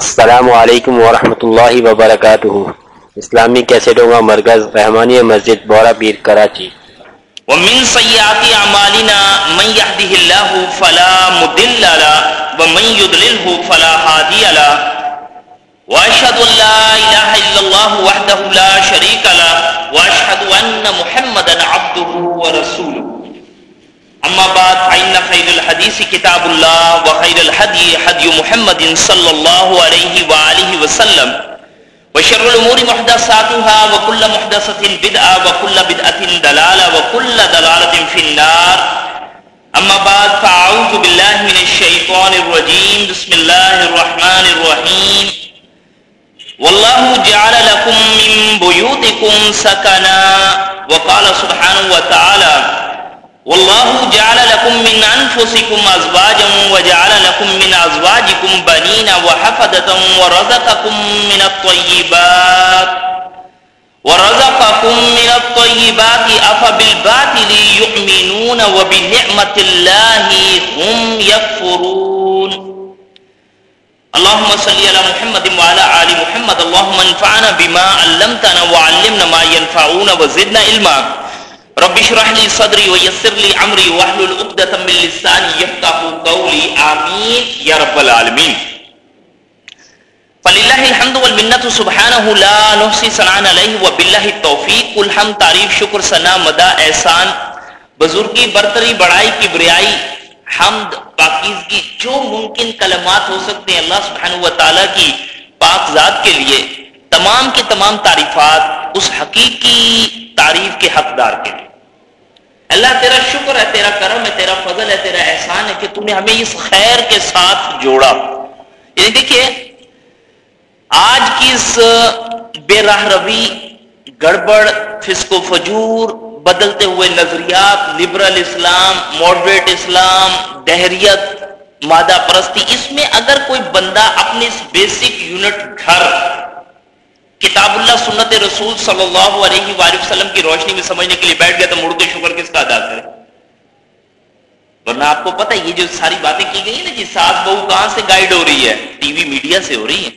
السلام علیکم ورحمۃ اللہ وبرکاتہ۔ اسلامی کیسٹوں کا مرکز رحمانی مسجد بورا پیر کراچی۔ ومن سیئات اعمالنا من يهده الله فلا مضل له ومن يضلله فلا هادي له واشهد ان لا اله الا الله وحده لا شريك له واشهد ان محمدا عبده ورسوله اما بعد، فإن خير الحديث كتاب الله، وخير الهدي هدي محمد صلى الله عليه وآله وسلم. وشر الأمور محدثاتها، وكل محدثة بدعة، وكل بدعة دلالة، وكل دلالة في النار. اما بعد، فأعوذ بالله من الشيطان الرجيم. بسم الله الرحمن الرحيم. والله جعل لكم من بيوتكم سكنا، وقال سبحانه وتعالى والله جعل لكم من أنفسكم أزواجا وجعل لكم من أزواجكم بنين وحفدة ورزقكم من الطيبات ورزقكم من الطيبات أفبالباطل يؤمنون وبنعمة الله هم يكفرون اللهم صل على محمد وعلى آل محمد. اللهم انفعنا بما علمتنا وعلمنا ما ينفعون وزدنا علما. رب اشرح لي صدري ويسر لي امري واحلل عقدة من لساني يفقهوا قولي. امين يا رب العالمين. فلله الحمد والمنة. سبحانه لا نحصي ثناء عليه وبالله التوفيق. كل حمد، تعریف، شکر ثنا مدح احسان. بزرگی، برتری، بڑائی کی بریائی حمد، پاکیزگی، جو ممکن کلمات ہو سکتے ہیں اللہ سبحانہ و تعالی کی پاک ذات کے لیے، تمام کے تمام تعریفات اس حقیقی تعریف کے حقدار کے لیے۔ اللہ تیرا شکر ہے، تیرا کرم ہے، تیرا فضل ہے، تیرا احسان ہے کہ تم نے ہمیں اس خیر کے ساتھ جوڑا۔ یعنی دیکھیے، آج کی اس بے راہ روی، گڑبڑ فسکو فجور، بدلتے ہوئے نظریات لبرل اسلام ماڈریٹ اسلام، دہریت، مادہ پرستی، اس میں اگر کوئی بندہ اپنے اس بیسک یونٹ گھر کتاب اللہ سنت رسول صلی اللہ علیہ وآلہ وسلم کی روشنی میں سمجھنے کے لیے بیٹھ گیا تو مڑ کے شکر کس کا ادا کرے؟ ورنہ آپ کو پتا یہ جو ساری باتیں کی گئی ہیں نا جی ساس بہو کہاں سے گائیڈ ہو رہی ہے؟ ٹی وی میڈیا سے ہو رہی ہے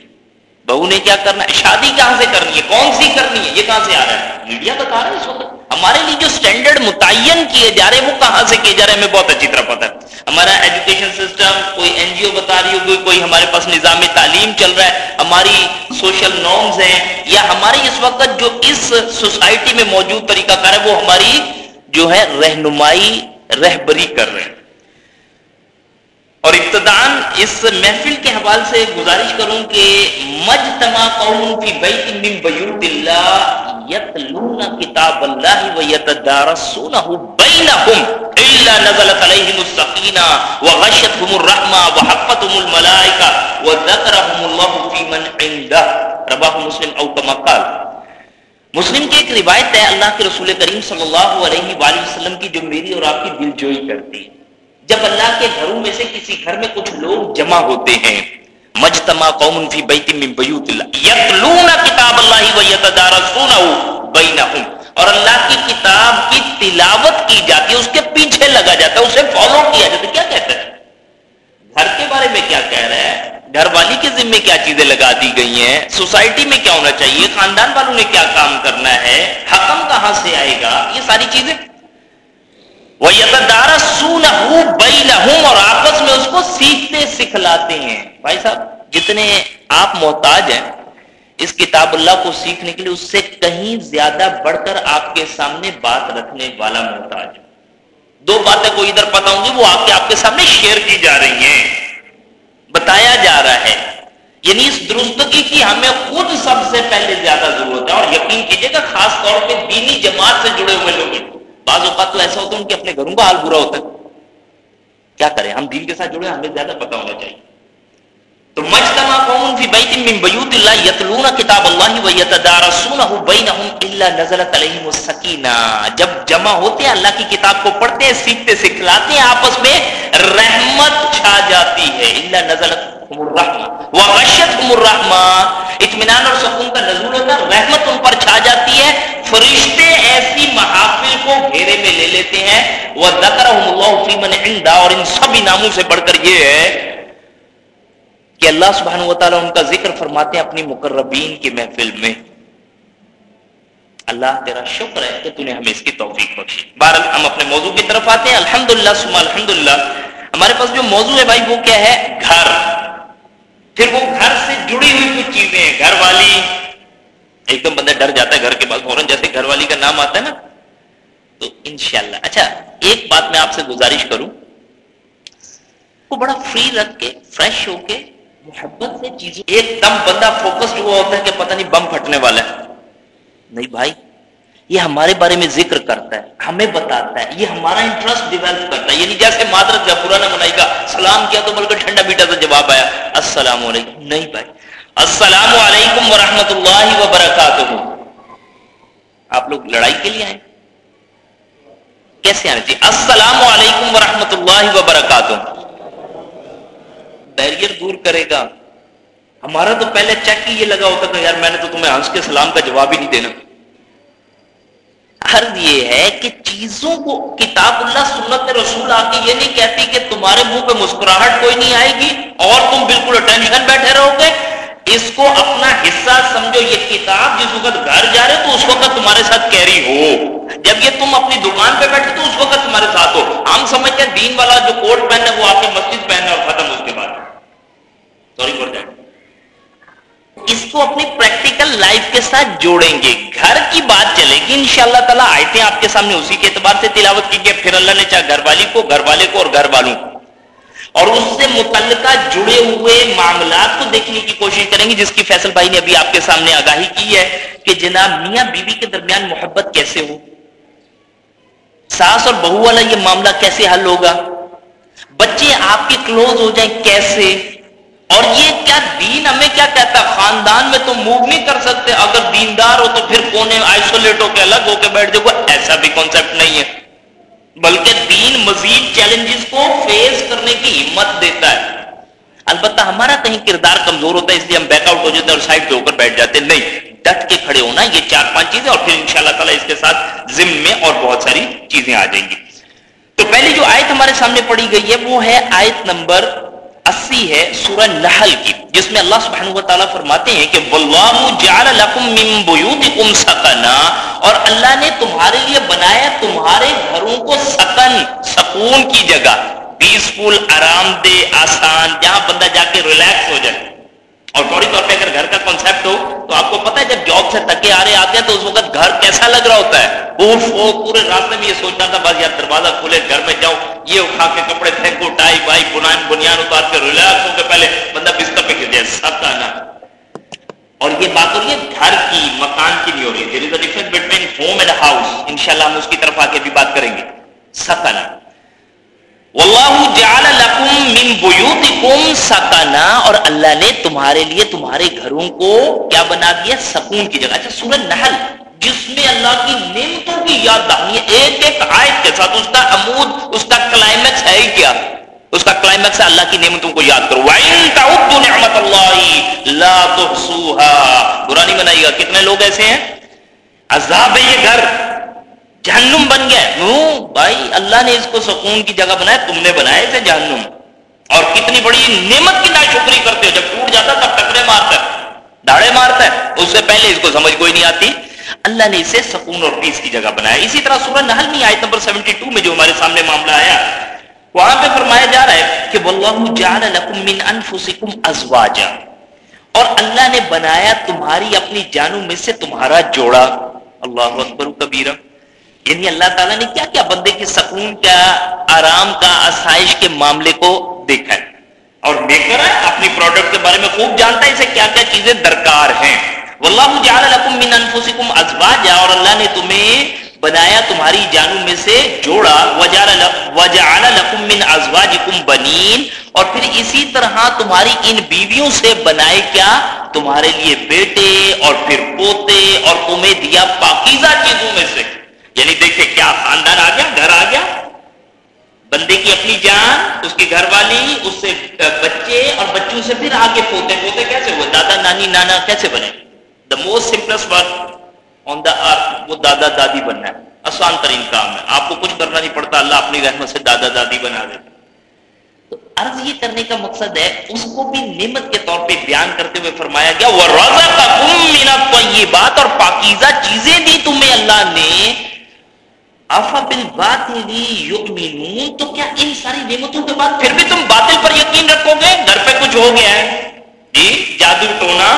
بہو نے کیا کرنا ہے؟ شادی کہاں سے کرنی ہے؟ کون سی کرنی ہے؟ یہ کہاں سے آ رہا ہے؟ میڈیا بتا رہا ہے اس وقت۔ ہمارے لیے جو سٹینڈرڈ متعین کیے جا رہے ہیں، وہ کہاں سے کیے جا رہے ہیں؟ ہمیں بہت اچھی طرح پتا ہے۔ ہمارا ایجوکیشن سسٹم کوئی این جی او بتا رہی ہوگی، کوئی ہمارے پاس نظام تعلیم چل رہا ہے، ہماری سوشل نارمز ہیں، یا ہماری اس وقت جو اس سوسائٹی میں موجود طریقہ کار ہے، وہ ہماری جو ہے رہنمائی، رہبری کر رہے ہیں۔ اور ابتدان اس محفل کے حوالے سے گزارش کروں کہ مجتمع قوم فی بیت من بیوت اللہ یتلون کتاب اللہ و یتدارسونہ بینہم الا نزلت علیہم السکینہ وغشتہم الرحمہ وحفتہم الملائکہ وذکرہم اللہ فی من عندہ۔ رباہ مسلم او کما قال۔ مسلم کی ایک روایت ہے اللہ کے رسول کریم صلی اللہ علیہ وآلہ وسلم کی جو میری اور آپ کی دل جوئی کرتی ہے۔ جب اللہ کے گھروں میں سے کسی گھر میں کچھ لوگ جمع ہوتے ہیں، مجتمع قوم فی بیت من بیوت اللہ، یتلون کتاب اللہ و یتدارسونہ بینہم، اور اللہ کی کتاب کی تلاوت کی جاتی ہے، اس کے پیچھے لگا جاتا ہے، اسے فالو کیا جاتا ہے، کیا کہتا ہے؟ گھر کے بارے میں کیا کہہ رہا ہے؟ گھر والی کے ذمے کیا چیزیں لگا دی گئی ہیں؟ سوسائٹی میں کیا ہونا چاہیے؟ خاندان والوں نے کیا کام کرنا ہے؟ حکم کہاں سے آئے گا؟ یہ ساری چیزیں وہ یتدارا سون اور آپس میں اس کو سیکھتے سکھلاتے ہیں۔ بھائی صاحب، جتنے آپ محتاج ہیں، اس کتاب اللہ کو سیکھنے کے لیے اس سے کہیں زیادہ بڑھ کر آپ کے سامنے بات رکھنے والا محتاج دو باتیں کوئی ادھر پتا ہوں گی، وہ آپ کے آپ کے سامنے شیئر کی جا رہی ہیں۔ بتایا جا رہا ہے یعنی اس درستگی کی ہمیں خود سب سے پہلے زیادہ ضرورت ہے۔ اور یقین کیجیے گا، خاص طور پہ دینی جماعت سے جڑے ہوئے لوگ بعض اوقات تو ایسا ہوتا ہے ان کے اپنے گھروں کا حال برا ہوتا ہے۔ کیا کریں؟ ہم دین کے ساتھ جڑے ہمیں زیادہ پتا ہونا چاہیے۔ تو مجتمع قوم فی بیت من بیوت اللہ یتلون کتاب اللہ و یتدارسونہ بینہم الا نزلت علیہم السکینہ۔ جب جمع ہوتے ہیں، اللہ کی کتاب کو پڑھتے ہیں سیکھتے سکھلاتے ہیں، آپس میں رحمت چھا جاتی ہے۔ الا نزلت وغشتہم الرحمہ۔ اطمینان اور سکون کا نزول ہوتا ہے، رحمت ان پر چھا جاتی ہے۔ فرشتے ایسی محافل کو گھیرے میں لے لیتے ہیں۔ وہ ذکر اللہ فی من عندہ اور ان سب ناموں سے بڑھ کر یہ ہے کہ اللہ سبحانہ و تعالیٰ ان کا ذکر فرماتے ہیں اپنی مقربین کی محفل میں۔ اللہ تیرا شکر ہے کہ نے ہمیں اس کی توفیق بخشی۔ بہرحال ہم اپنے موضوع کی طرف آتے ہیں۔ الحمد للہ سما الحمد للہ ہمارے پاس جو موضوع ہے بھائی، وہ کیا ہے؟ گھر۔ پھر وہ گھر سے جڑی ہوئی کچھ چیزیں ہیں۔ گھر والی ایک دم بندہ ڈر جاتا ہے گھر کے پاس، فوراً جیسے گھر والی کا نام آتا ہے نا، تو انشاءاللہ۔ اچھا ایک بات میں آپ سے گزارش کروں۔ وہ بڑا فری رکھ کے فریش ہو کے محبت سے چیزیں، ایک دم بندہ فوکس ہوا ہوتا ہے کہ پتہ نہیں بم پھٹنے والا ہے۔ نہیں بھائی، یہ ہمارے بارے میں ذکر کرتا ہے، ہمیں بتاتا ہے، یہ ہمارا انٹرسٹ ڈیولپ کرتا ہے۔ یعنی جیسے مادرت کا پرانا منائی کا سلام کیا تو بلکہ ٹھنڈا میٹھا تو جواب آیا، السلام علیکم۔ نہیں بھائی السلام علیکم ورحمۃ اللہ وبرکاتہ۔ آپ لوگ لڑائی کے لیے آئے؟ کیسے آنے؟ چاہیے السلام علیکم ورحمۃ اللہ وبرکاتہ۔ بیریئر دور کرے گا۔ ہمارا تو پہلے چیک ہی یہ لگا ہوتا تھا، یار، میں نے تو تمہیں ہنس کے سلام کا جواب ہی نہیں دینا۔ حرض یہ ہے کہ چیزوں کو کتاب اللہ، سنت رسول آ کے یہ نہیں کہتی کہ تمہارے منہ پہ مسکراہٹ کوئی نہیں آئے گی اور تم بالکل اٹینشن بیٹھے رہو گے۔ اس کو اپنا حصہ سمجھو، یہ کتاب جس وقت گھر جا رہے تو اس وقت تمہارے ساتھ کیری ہو۔ جب یہ تم اپنی دکان پہ بیٹھے تو اس وقت تمہارے ساتھ ہو۔ ہم سمجھتے ہیں دین والا جو کوٹ پہنے وہ آپ کے مسجد پہنے اور ختم اس کے بعد۔ سوری فور دیٹ اس کو اپنی پریکٹیکل لائف کے ساتھ جوڑیں گے۔ گھر کی بات چلے گی ان شاء اللہ تعالیٰ آئے آپ کے سامنے اسی کے اعتبار سے تلاوت کی گئی پھر اللہ نے چاہا گھر والی کو، گھر والے کو اور گھر والوں کو۔ اور اس سے متعلقہ جڑے ہوئے معاملات کو دیکھنے کی کوشش کریں گے، جس کی فیصل بھائی نے ابھی آپ کے سامنے آگاہی کی ہے کہ جناب میاں بیوی کے درمیان محبت کیسے ہو؟ ساس اور بہو والا یہ معاملہ کیسے حل ہوگا؟ بچے آپ کے کلوز ہو جائیں کیسے؟ اور یہ کیا دین ہمیں کیا کہتا ہے؟ خاندان میں تو موو نہیں کر سکتے، اگر دیندار ہو تو پھر کونے آئسولیٹ ہو کے الگ ہو کے بیٹھ جاؤ ایسا بھی کانسیپٹ نہیں ہے۔ بلکہ دین مزید چیلنجز کو فیس کرنے کی ہمت دیتا ہے۔ البتہ ہمارا کہیں کردار کمزور ہوتا ہے، اس لیے ہم بیک آؤٹ ہو جاتے ہیں اور سائڈ پہ ہو کر بیٹھ جاتے ہیں۔ نہیں، ڈٹ کے کھڑے ہونا، یہ چار پانچ چیزیں اور پھر انشاءاللہ تعالی اس کے ساتھ ضم میں اور بہت ساری چیزیں آ جائیں گی۔ تو پہلی جو آیت ہمارے سامنے پڑی گئی ہے، وہ ہے آیت نمبر اسی ہے سورہ نحل کی، جس میں اللہ سبحانہ و تعالیٰ فرماتے ہیں کہ واللہ جعل لکم من سکنا اور اللہ نے تمہارے لیے بنایا تمہارے گھروں کو سکن، سکون کی جگہ پیسفل آرام دہ، آسان، جہاں بندہ جا کے ریلیکس ہو جائے۔ اور فوری طور پہ اگر گھر کا کانسیپٹ ہو تو آپ کو پتا ہے جب جاب سے تھکے آ رہے آتے ہیں تو اس وقت گھر کیسا لگ رہا ہوتا ہے؟ پورے راستے میں یہ سوچنا تھا، بس یار دروازہ کھولے، گھر میں جاؤ یہ اٹھا کے کپڑے، پھینکو، ٹائی، بائی بنان بنیاد اتار کے ریلیکس ہو کے پہلے بندہ بستر پہ گر جائے سب کا نا اور یہ بات ہو رہی ہے، گھر کی، مکان کی نہیں ہو رہی ہے۔ There is a difference between home and house انشاءاللہ ہم اس کی طرف آگے بھی بات کریں گے۔ سکنا واللہ جعل لکم من بیوتکم سکنا اور اللہ نے تمہارے لیے تمہارے گھروں کو کیا بنا دیا؟ سکون کی جگہ۔ اچھا سورہ نحل، جس میں اللہ کی نعمتوں کی یاد دہانی ایک ایک آیت کے ساتھ اس کا عمود، اس کا کلائمیکس ہے ہی کیا؟ اس کا کلائمیکس ہے اللہ کی نعمتوں کو یاد کرو۔ وَإِن تَعُدُّ نِعْمَةَ اللَّهِ لَا تُحْصُوهَا۔ برا نہیں بنائیے گا۔ کتنے لوگ ایسے ہیں؟ عذاب ہے یہ گھر۔ جہنم بن گیا نو بھائی، اللہ نے اس کو سکون کی جگہ بنایا، تم نے بنایا اسے جہنم۔ اور کتنی بڑی نعمت کی ناشکری کرتے ہو۔ جب ٹوٹ جاتا تب ٹکرے مارتا ہے داڑے مارتا ہے۔ اس سے پہلے اس کو سمجھ کوئی نہیں آتی۔ اللہ نے اسے سکون اور پیس کی جگہ بنایا۔ اسی طرح سورہ نحل میں آیت نمبر 72 میں جو ہمارے سامنے معاملہ آیا، وہاں پہ فرمایا جا رہا ہے کہ واللہ جعل لکم من انفسکم ازواجا۔ اور اللہ نے بنایا تمہاری اپنی جانوں میں سے تمہارا جوڑا۔ اللہ اکبر کبیرہ۔ یعنی اللہ تعالیٰ نے کیا کیا بندے کی سکون کا، آرام کا، آسائش کے معاملے کو دیکھا ہے۔ اور دیکھ ہے، اپنی پروڈکٹ کے بارے میں خوب جانتا ہے، اسے کیا کیا چیزیں درکار ہیں۔ واللہ جعل لکم من انفسکم ازواجا، اور اللہ نے تمہیں بنایا تمہاری جانوں میں سے جوڑا۔ وجعل لکم من ازواجکم بنین۔ اور پھر اسی طرح تمہاری ان بیویوں سے بنائے کیا؟ تمہارے لیے بیٹے، اور پھر پوتے، اور تمہیں دیا پاکیزہ چیزوں میں سے۔ یعنی دیکھیں کیا خاندان آ گیا، گھر آ گیا۔ بندے کی اپنی جان، اس کی گھر والی اس سے بچے اور بچوں سے پھر آگے پوتے پوتے کیسے ہوئے؟ دادا، نانی، نانا کیسے بنے؟ The most simplest work on the earth وہ دادا، دادی بننا ہے۔ آسان ترین کام ہے۔ آپ کو کچھ کرنا نہیں پڑتا، اللہ اپنی رحمت سے دادا، دادی بنا دیتا تو عرض یہ کرنے کا مقصد ہے، اس کو بھی نعمت کے طور پہ بیان کرتے ہوئے فرمایا گیا وہ روزہ کا یہ بات اور پاکیزہ چیزیں دی تمہیں اللہ نے آفا بات تو کیا ان ساری نعمتوں کے بعد پھر بھی تم باطل پر یقین رکھو گے؟ گھر پہ کچھ ہو گیا ہے۔ جی جادو، ٹونا۔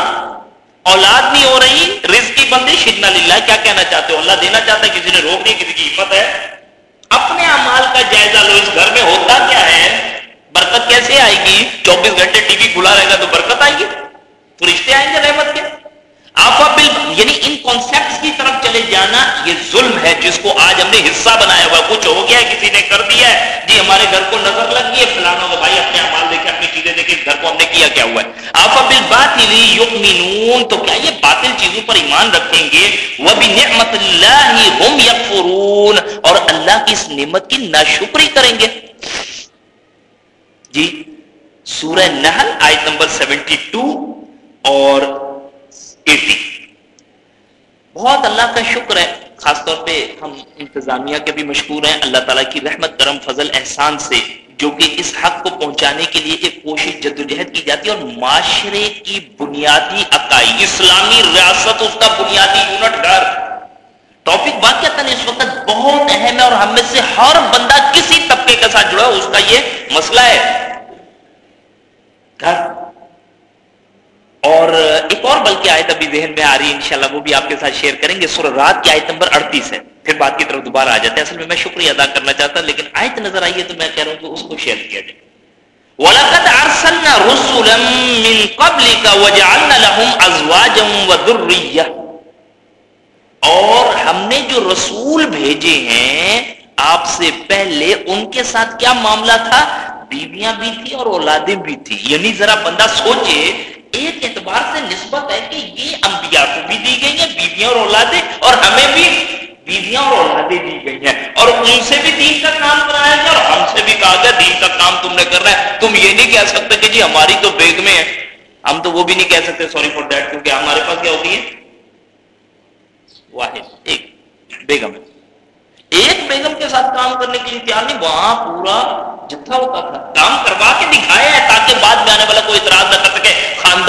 اولاد نہیں ہو رہی، رزق کی بندی، شدنا للہ۔ کیا کہنا چاہتے ہو؟ اللہ دینا چاہتا ہے، کسی نے روک دی کسی کی ہمت ہے۔ اپنے امال کا جائزہ لو، اس گھر میں ہوتا کیا ہے؟ برکت کیسے آئے گی؟ چوبیس گھنٹے ٹی وی کھلا رہے گا تو برکت آئے گی؟ تو رشتے آئیں گے رحمت کے۔ آفا بل یعنی ان کانسیپٹس کی طرف چلے جانا، یہ ظلم ہے، جس کو آج ہم نے حصہ بنایا ہوا کچھ ہو گیا ہے، کسی نے کر دیا ہے۔ جی ہمارے گھر کو نظر لگ گئی ہے، فلانا ہو بھائی اپنے امال دیکھے، اپنی چیزیں دیکھے، گھر کو ہم نے کیا کیا ہوا ہے؟ آفا بل بات یؤمنون۔ تو کیا یہ باطل چیزوں پر ایمان رکھیں گے؟ وہ بھی نعمت اللہ ہم یکفرون اور اللہ کی اس نعمت کی ناشکری کریں گے۔ جی سورہ نحل، آیت نمبر سیونٹی ٹو اور ایٹی بہت اللہ کا شکر ہے، خاص طور پہ ہم انتظامیہ کے بھی مشہور ہیں۔ اللہ تعالیٰ کی رحمت، کرم، فضل، احسان سے جو کہ اس حق کو پہنچانے کے لیے ایک کوشش جدوجہد کی جاتی ہے اور معاشرے کی بنیادی اکائی اسلامی ریاست، اس کا بنیادی یونٹ گھر۔ ٹاپک واقع اس وقت بہت اہم ہے اور ہم میں سے ہر بندہ کسی طبقے کے ساتھ جڑا اس کا یہ مسئلہ ہے۔ گھر۔ اور ایک اور بلکہ آیت ابھی ذہن میں آ رہی ہے، انشاءاللہ وہ بھی آپ کے ساتھ شیئر کریں گے۔ سورہ رات کی آیت نمبر 38 ہے۔ پھر بات کی طرف دوبارہ آ جاتے ہیں۔ اصل میں میں شکریہ ادا کرنا چاہتا ہوں، لیکن آیت نظر آئی ہے تو میں کہہ رہا ہوں کہ اس کو شیئر کیا جائے۔ وَلَقَدْ أَرْسَلْنَا رُسُلًا مِّن قَبْلِكَ وَجَعَلْنَا لَهُمْ أَزْوَاجًا وَذُرِّيَّةً۔ اور ہم نے جو رسول بھیجے ہیں، آپ سے پہلے ان کے ساتھ کیا معاملہ تھا؟ بیویاں بھی تھی اور اولادیں بھی تھی یعنی ذرا بندہ سوچے ایک اعتبار سے نسبت ہے کہ یہ انبیاء کو بھی دی گئی ہیں، بیویاں اور اولادیں، اور ہمیں بھی بیویاں اور اولادیں دی گئی ہیں۔ اور ان سے بھی دین کا کام کرایا گیا، اور ہم سے بھی کہا گیا، دین کا کام تم نے کرنا ہے۔ تم یہ نہیں کہہ سکتے کہ جی ہماری تو بیگ میں ہے۔ ہم تو وہ بھی نہیں کہہ سکتے سوری فار دیٹ کیونکہ ہمارے پاس کیا ہوتی ہے؟ واحد، ایک بیگم۔ ایک بیگم کے ساتھ کام کرنے کے لیے تیار نہیں، وہاں پورا جتھا ہوتا تھا۔ کام کروا کے دکھایا ہے تاکہ بعد میں آنے والا کوئی اعتراض نہ کر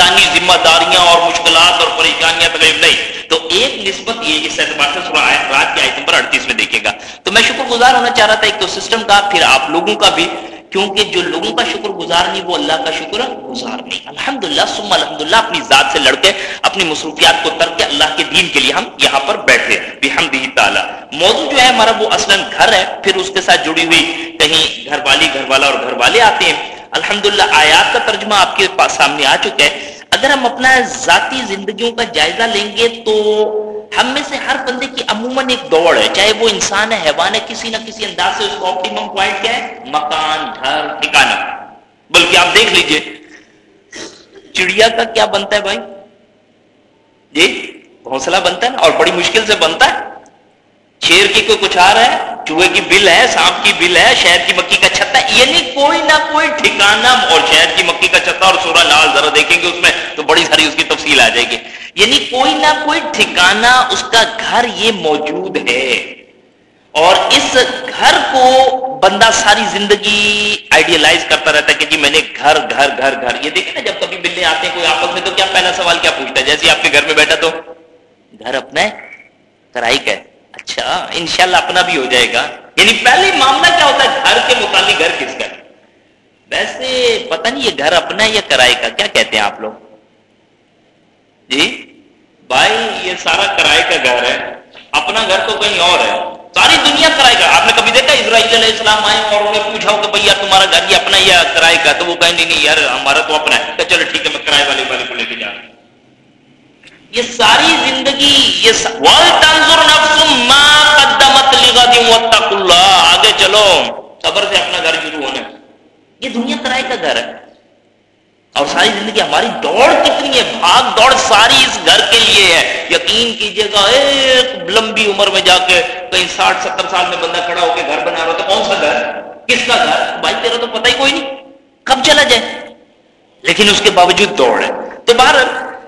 سکے خاندانی ذمہ داریاں اور مشکلات اور پریشانیاں تقریب نہیں۔ تو ایک نسبت یہ اس اعتبار سے رات کی آیت نمبر اڑتیس میں دیکھے گا۔ تو میں شکر گزار ہونا چاہ رہا تھا ایک تو سسٹم کا، پھر آپ لوگوں کا بھی، کیونکہ جو لوگوں کا شکر گزار نہیں، وہ اللہ کا شکر گزار نہیں۔ الحمد للہ سم الحمد للہ اپنی ذات سے لڑ کے اپنی مصروفیات کو تر کے اللہ کے دین کے لیے ہم یہاں پر بیٹھے۔ بحمد تعالیٰ۔ موضوع جو ہے ہمارا وہ اصلا گھر ہے، پھر اس کے ساتھ جڑی ہوئی کہیں گھر والی، گھر والا اور گھر والے آتے ہیں۔ الحمد للہ آیات کا ترجمہ آپ کے پاس سامنے آ چکا ہے۔ اگر ہم اپنا ذاتی زندگیوں کا جائزہ لیں گے تو ہم میں سے ہر بندے کی عموماً ایک دوڑ ہے، چاہے وہ انسان ہے، حیوان ہے، کسی نہ کسی انداز سے اس کا آپٹیمم پوائنٹ کیا ہے؟ مکان، گھر ٹھکانا بلکہ آپ دیکھ لیجیے۔ چڑیا کا کیا بنتا ہے بھائی؟ جی گھونسلہ بنتا ہے نا اور بڑی مشکل سے بنتا ہے۔ شیر کی کوئی کچھ آ رہا ہے؟ چوہے کی بل ہے، سانپ کی بل ہے شہر کی مکی کا چھتا یعنی کوئی نہ کوئی ٹھکانا اور شہر کی مکی کا چھتا اور سورہ لال ذرا دیکھیں گے اس میں تو بڑی ساری اس کی تفصیل آ جائے گی۔ یعنی کوئی نہ کوئی ٹھکانا اس کا گھر یہ موجود ہے۔ اور اس گھر کو بندہ ساری زندگی آئیڈیلائز کرتا رہتا ہے کہ جی میں نے گھر گھر گھر گھر۔ یہ دیکھیں نا، جب کبھی بلے آتے ہیں، کوئی آپس میں تو کیا پہلا سوال کیا پوچھتا ہے؟ جیسے آپ کے گھر میں بیٹھا تو گھر اپنا ہے، کرائی کا ہے۔ اچھا انشاءاللہ اپنا بھی ہو جائے گا۔ یعنی پہلے معاملہ کیا ہوتا ہے؟ گھر کے متعلق گھر کس کا؟ ویسے پتہ نہیں یہ گھر اپنا یا کرائے کا؟ کیا کہتے ہیں آپ لوگ؟ جی؟ بھائی، یہ سارا کرائے کا گھر ہے۔ اپنا گھر تو کہیں اور ہے۔ ساری دنیا کرائے گا آپ نے کبھی دیکھا اسرائیل علیہ السلام آئے اور انہیں پوچھا ہو کہ بھائی، یار، تمہارا گھر یہ اپنا یا کرائے کا؟ تو وہ کہیں نہیں، یار، ہمارا تو اپنا ہے۔ کہ چلو ٹھیک ہے، میں کرائے والے والے کو لے کے جا رہا ہوں۔ یہ ساری زندگی یہ آگے چلو۔ صبر سے اپنا گھر شروع ہونا یہ دنیا کرائے کا گھر ہے۔ اور ساری زندگی ہماری دوڑ کتنی ہے؟ بھاگ دوڑ ساری اس گھر کے لیے ہے۔ یقین کیجیے گا، ایک لمبی عمر میں جا کے کہیں ساٹھ، ستر سال میں بندہ کھڑا ہو کے گھر بنا رہا تو کون سا گھر؟ کس کا گھر؟ بھائی، تیرا تو پتہ ہی کوئی نہیں۔ کب چلا جائے؟ لیکن اس کے باوجود دوڑ ہے۔ تو باہر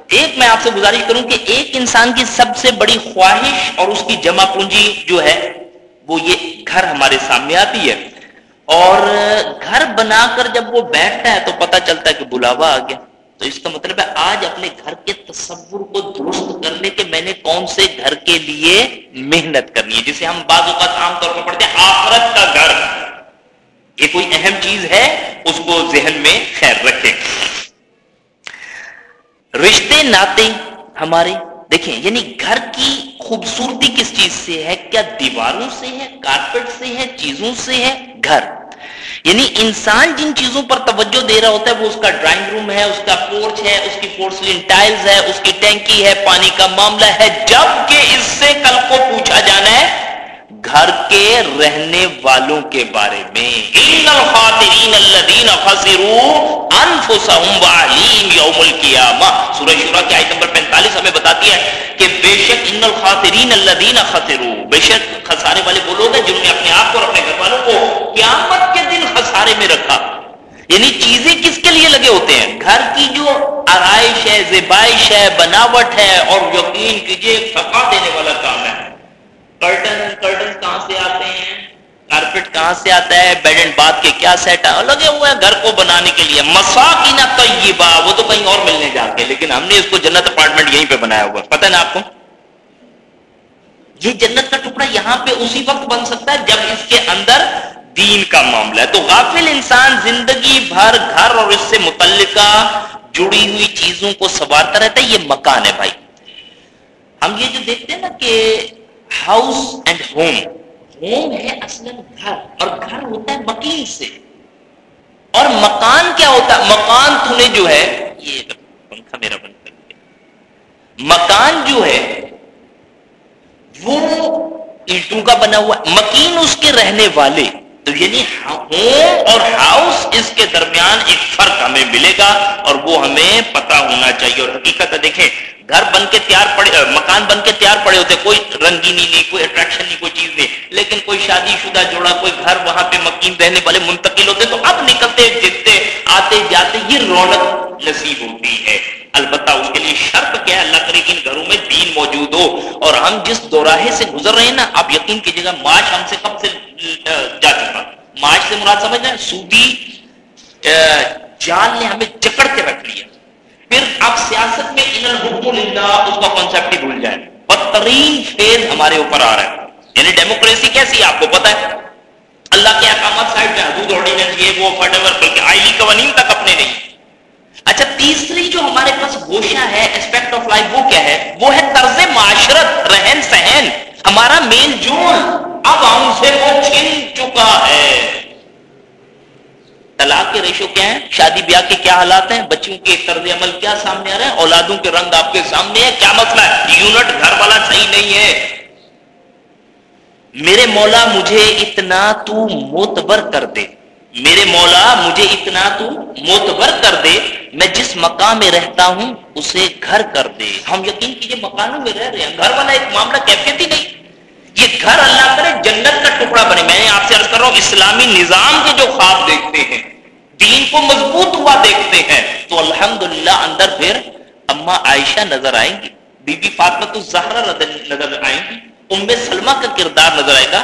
ایک میں آپ سے گزارش کروں کہ ایک انسان کی سب سے بڑی خواہش اور اس کی جمع پونجی جو ہے، وہ یہ گھر ہمارے سامنے آتی ہے۔ اور گھر بنا کر جب وہ بیٹھتا ہے تو پتہ چلتا ہے کہ بلاوا آ گیا۔ تو اس کا مطلب ہے، آج اپنے گھر کے تصور کو درست کر لے کہ میں نے کون سے گھر کے لیے محنت کرنی ہے؟ جسے ہم بعض اوقات عام طور پر پڑھتے ہیں، آخرت کا گھر۔ یہ کوئی اہم چیز ہے، اس کو ذہن میں خیر رکھیں۔ رشتے ناطے ہمارے، دیکھیں یعنی گھر کی خوبصورتی کس چیز سے ہے؟ کیا دیواروں سے ہے؟ کارپیٹ سے ہے؟ چیزوں سے ہے؟ گھر۔ یعنی انسان جن چیزوں پر توجہ دے رہا ہوتا ہے، وہ اس کا ڈرائنگ روم ہے، اس کا پورچ ہے، اس کی پورسلین ٹائلز ہے، اس کی ٹینکی ہے، پانی کا معاملہ ہے۔ جبکہ اس سے کل کو پوچھا جانا ہے گھر کے رہنے والوں کے بارے میں۔ ان الخاطرین الذین خسروا انفسهم وعلیم یوم القیامہ سورہ شورہ کی آیت نمبر 45 ہمیں بتاتی ہے کہ بے شک ان الخاطرین الذین خسروا۔ بے شک خسارے والے وہ لوگ ہیں جنہوں نے اپنے آپ کو اور اپنے گھر والوں کو قیامت کے دن خسارے میں رکھا۔ یعنی چیزیں کس کے لیے لگے ہوتے ہیں؟ گھر کی جو آرائش ہے، زیبائش ہے، بناوٹ ہے اور یقین کیجیے تھکا دینے والا کام ہے۔ کرٹن کرٹن کہاں سے آتے ہیں؟ کارپیٹ کہاں سے آتا ہے؟ بیڈ اینڈ باتھ کے کیا سیٹ لگے ہوئے ہیں گھر کو بنانے کے لیے۔ مساکین طیبہ، وہ تو کہیں اور ملنے جاتے لیکن ہم نے اس کو جنت اپارٹمنٹ یہیں پہ بنایا ہوا پتہ نا آپ کو؟ یہ جنت کا ٹکڑا یہاں پہ اسی وقت بن سکتا ہے جب اس کے اندر دین کا معاملہ ہے۔ تو غافل انسان زندگی بھر گھر اور اس سے متعلقہ جڑی ہوئی چیزوں کو سوارتا رہتا ہے۔ یہ مکان ہے بھائی۔ ہم یہ جو دیکھتے ہیں نا کہ ہاؤس اینڈ ہوم ہوم ہے اصل گھر اور گھر ہوتا ہے مکین سے۔ اور مکان کیا ہوتا ہے مکان نے جو ہے یہ پنکھا میرا بند کر دیا مکان جو ہے وہ اینٹوں کا بنا ہوا مکین اس کے رہنے والے۔ تو یعنی ہوم اور ہاؤس اس کے درمیان ایک فرق ہمیں ملے گا اور وہ ہمیں پتا ہونا چاہیے۔ اور حقیقت ہے، دیکھیں، گھر بن کے تیار پڑے مکان بن کے تیار پڑے ہوتے، کوئی رنگینی نہیں، کوئی اٹریکشن نہیں، کوئی چیز نہیں۔ لیکن کوئی شادی شدہ جوڑا، کوئی گھر وہاں پہ مکین رہنے والے منتقل ہوتے، تو اب نکلتے، جتتے، آتے جاتے، یہ رونق نصیب ہوتی ہے۔ البتہ اس کے لیے شرط کیا ہے؟ اللہ کرے ان گھروں میں دین موجود ہو اور ہم جس دوراہے سے گزر رہے ہیں نا، آپ یقین کیجیے گا، معاش ہم سے کب سے جا چکا۔ معاش سے مراد سمجھ رہے سودی جال نے ہمیں جکڑ کے رکھ لیا۔ پھر اب سیاست میں انر حکم اللہ اس کا کانسیپٹ ہی بھول جائے بدترین فیز ہمارے اوپر آ رہا ہے۔ یعنی ڈیموکریسی کیسی آپ کو پتا ہے؟ اللہ کے احکامات سائڈ میں حدود آرڈیننس یہ وہ فٹ ایور بلکہ آئلی قوانین تک اپنے نہیں۔ اچھا تیسری جو ہمارے پاس گوشہ ہے اسپیکٹ آف لائف وہ کیا ہے؟ وہ ہے طرز معاشرت، رہن سہن۔ ہمارا میل جول اب ہم سے وہ چھن چکا ہے۔ طلاق کے ریشو کیا ہیں؟ شادی بیاہ کے کیا حالات ہیں؟ بچوں کے طرز عمل کیا سامنے آ رہے ہیں؟ اولادوں کے رنگ آپ کے سامنے ہے کیا مسئلہ ہے؟ یونٹ گھر والا صحیح نہیں ہے۔ میرے مولا، مجھے اتنا تو موتبر کر دے۔ میرے مولا مجھے اتنا تو موتبر کر دے، میں جس مقام میں رہتا ہوں اسے گھر کر دے۔ ہم یقین کیجیے مکانوں میں رہ رہے ہیں۔ گھر والا ایک معاملہ کیفیت ہی نہیں۔ یہ گھر اللہ کرے جنت کا ٹکڑا بنے۔ میں نے آپ سے عرض کر رہا ہوں، اسلامی نظام کے جو خواب دیکھتے ہیں، دین کو مضبوط ہوا دیکھتے ہیں، تو الحمدللہ اندر پھر اما عائشہ نظر آئیں گی بی بی فاطمہ تو زہرا نظر آئیں گی، ام سلمہ کا کردار نظر آئے گا۔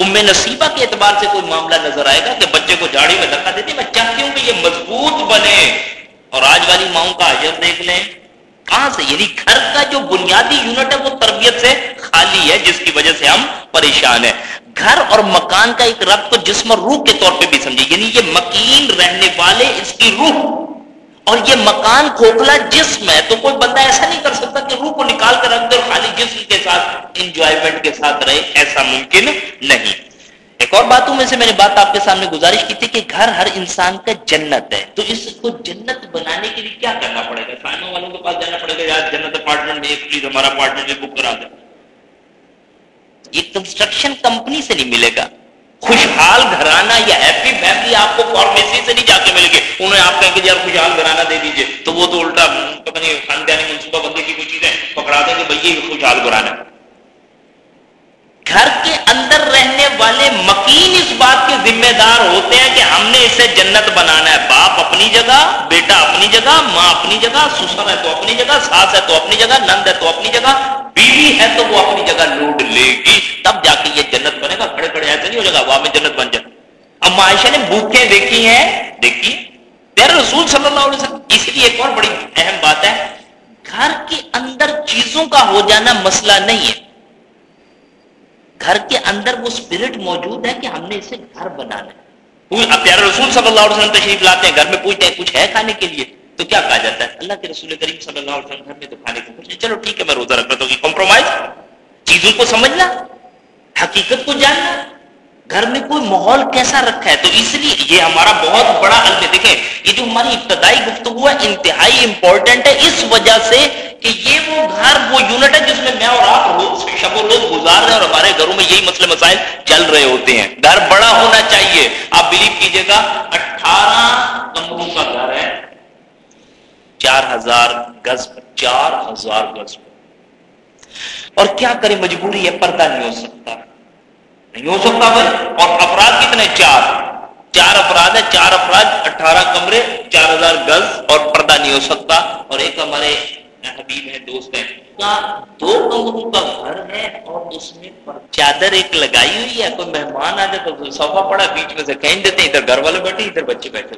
ام نصیبہ کے اعتبار سے کوئی معاملہ نظر آئے گا کہ بچے کو جاڑی میں دھکا دیتے میں چاہتی ہوں کہ یہ مضبوط بنے۔ اور آج والی ماؤں کا اجر دیکھ لیں۔ کہاں سے؟ یعنی گھر کا جو بنیادی یونٹ ہے وہ تربیت سے خالی ہے، جس کی وجہ سے ہم پریشان ہیں۔ گھر اور مکان کا ایک رب کو جسم اور روح کے طور پہ بھی سمجھے یعنی یہ مکین رہنے والے اس کی روح اور یہ مکان کھوکھلا جسم ہے تو کوئی بندہ ایسا نہیں کر سکتا کہ روح کو نکال کر رکھ دے اور خالی جسم کے ساتھ انجوائمنٹ کے ساتھ رہے، ایسا ممکن نہیں۔ ایک اور باتوں میں سے میں نے بات آپ کے سامنے گزارش کی تھی کہ گھر ہر انسان کا جنت ہے۔ تو اس کو جنت بنانے کے لیے کیا کرنا پڑے گا؟ سائنوں والوں کے پاس جانا پڑے گا، یار جنت اپارٹمنٹ میں ایک چیز، ہمارا اپارٹمنٹ میں بک کرا دیں یہ کنسٹرکشن کمپنی سے نہیں ملے گا۔ خوشحال گھرانہ یا ہیپی فیملی آپ کو فارمیسی سے نہیں جا کے ملے گی انہیں آپ کہیں کہ جی یار خوشحال گھرانہ دے دیجیے۔ تو وہ تو الٹا پتہ نہیں خاندانی منصوبہ بندی کی کوئی چیزیں پکڑا دیں کہ بھائی یہ خوشحال گھرانہ گھر کے اندر رہنے والے مکین اس بات کے ذمہ دار ہوتے ہیں کہ ہم نے اسے جنت بنانا ہے۔ باپ اپنی جگہ، بیٹا اپنی جگہ، ماں اپنی جگہ، سسر ہے تو اپنی جگہ، ساس ہے تو اپنی جگہ، نند ہے تو اپنی جگہ، بیوی ہے تو وہ اپنی جگہ لوٹ لے گی۔ تب جا کے یہ جنت بنے گا۔ کھڑے کھڑے ایسے نہیں ہو جائے گا وہ میں جنت بن جائے اب عائشہ نے بھوکیں دیکھی ہیں۔ دیکھیے، پیارے رسول صلی اللہ علیہ وسلم، اس لیے ایک اور بڑی اہم بات ہے۔ گھر کے اندر چیزوں کا ہو جانا مسئلہ نہیں ہے۔ گھر کے اندر وہ اسپرٹ موجود ہے کہ ہم نے اسے گھر بنانا ہے۔ پیارے رسول صلی اللہ علیہ وسلم تشریف لاتے ہیں، گھر میں پوچھتے ہیں، کچھ ہے کھانے کے لیے؟ تو کیا کہا جاتا ہے؟ اللہ کے رسول کریم صلی اللہ علیہ وسلم گھر میں تو کھانے کو کچھ نہیں چلو ٹھیک ہے، میں روزہ رکھ رہا ہوں کمپرومائز چیزوں کو سمجھنا، حقیقت کو جاننا گھر میں کوئی ماحول کیسا رکھا ہے؟ تو اس لیے یہ ہمارا بہت بڑا علم دیکھیں، یہ جو ہماری ابتدائی گفتگو ہے، انتہائی امپورٹنٹ ہے۔ اس وجہ سے کہ یہ وہ گھر، وہ یونٹ ہے جس میں میں اور آپ روز شب و روز گزار رہے ہیں اور ہمارے گھروں میں یہی مسئلے مسائل چل رہے ہوتے ہیں۔ گھر بڑا ہونا چاہیے۔ آپ بلیو کیجیے گا، اٹھارہ کمروں کا گھر ہے۔ چار ہزار گز چار ہزار گز۔ اور کیا کرے مجبوری ہے، پردہ نہیں ہو سکتا۔ نہیں ہو سکتا بھائی۔ اور افراد کتنے؟ چار۔ چار افراد ہے چار افراد، اٹھارہ کمرے، چار ہزار گز اور پردہ نہیں ہو سکتا۔ اور ایک ہمارے حبیب ہے دوست ہے دو کمروں کا گھر ہے اور اس میں چادر ایک لگائی ہوئی ہے؟ کوئی مہمان آ جائے تو صوفہ پڑا، بیچ میں سے کہیں دیتے ہیں، ادھر گھر والے بیٹھے، ادھر بچے بیٹھے۔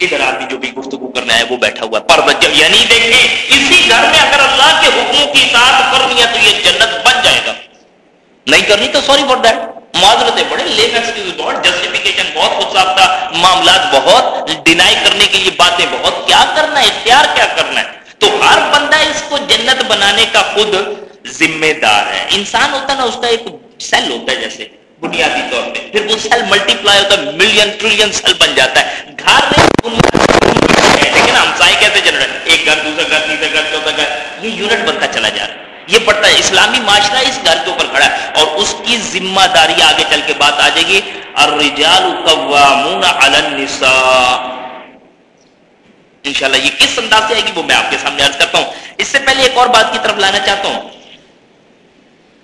ادھر آدمی جو بھی گفتگو کرنا ہے وہ بیٹھا ہوا پر یعنی دیکھیں، اسی گھر میں اگر اللہ کے حکموں کی ساتھ کرنی ہے تو یہ جنت بن جائے گا۔ نہیں کرنی تو سوری فار دیٹ معذرتیں بڑے لیک ایکسکیوز بہت. جسٹیفیکیشن بہت خود ساختہ معاملات بہت. ڈینائی کرنے کے لیے باتیں بہت. کیا کرنا ہے؟ اختیار کیا کرنا ہے؟ تو ہر بندہ اس کو جنت بنانے کا خود ذمہ دار ہے. انسان ہوتا ہے نا، اس کا ایک سیل ہوتا ہے جیسے بنیادی طور پہ. پھر وہ سیل ملٹی پلائی ہوتا ہے ملین ٹریلین سیل بن جاتا ہے. گھر میں لیکن ہم سائے کہتے چل ایک گھر، دوسرا گھر، تیسرا گھر، چوتھا گھر. یہ یونٹ بنتا چلا جا رہا ہے یہ پڑتا ہے۔ اسلامی معاشرہ اس گھر کے اوپر کھڑا ہے اور اس کی ذمہ داری آگے چل کے بات آ جائے گی۔ الرجال قوامون علی النساء۔ انشاءاللہ یہ کس انداز سے آئے گی وہ میں آپ کے سامنے عرض کرتا ہوں۔ اس سے پہلے ایک اور بات کی طرف لانا چاہتا ہوں۔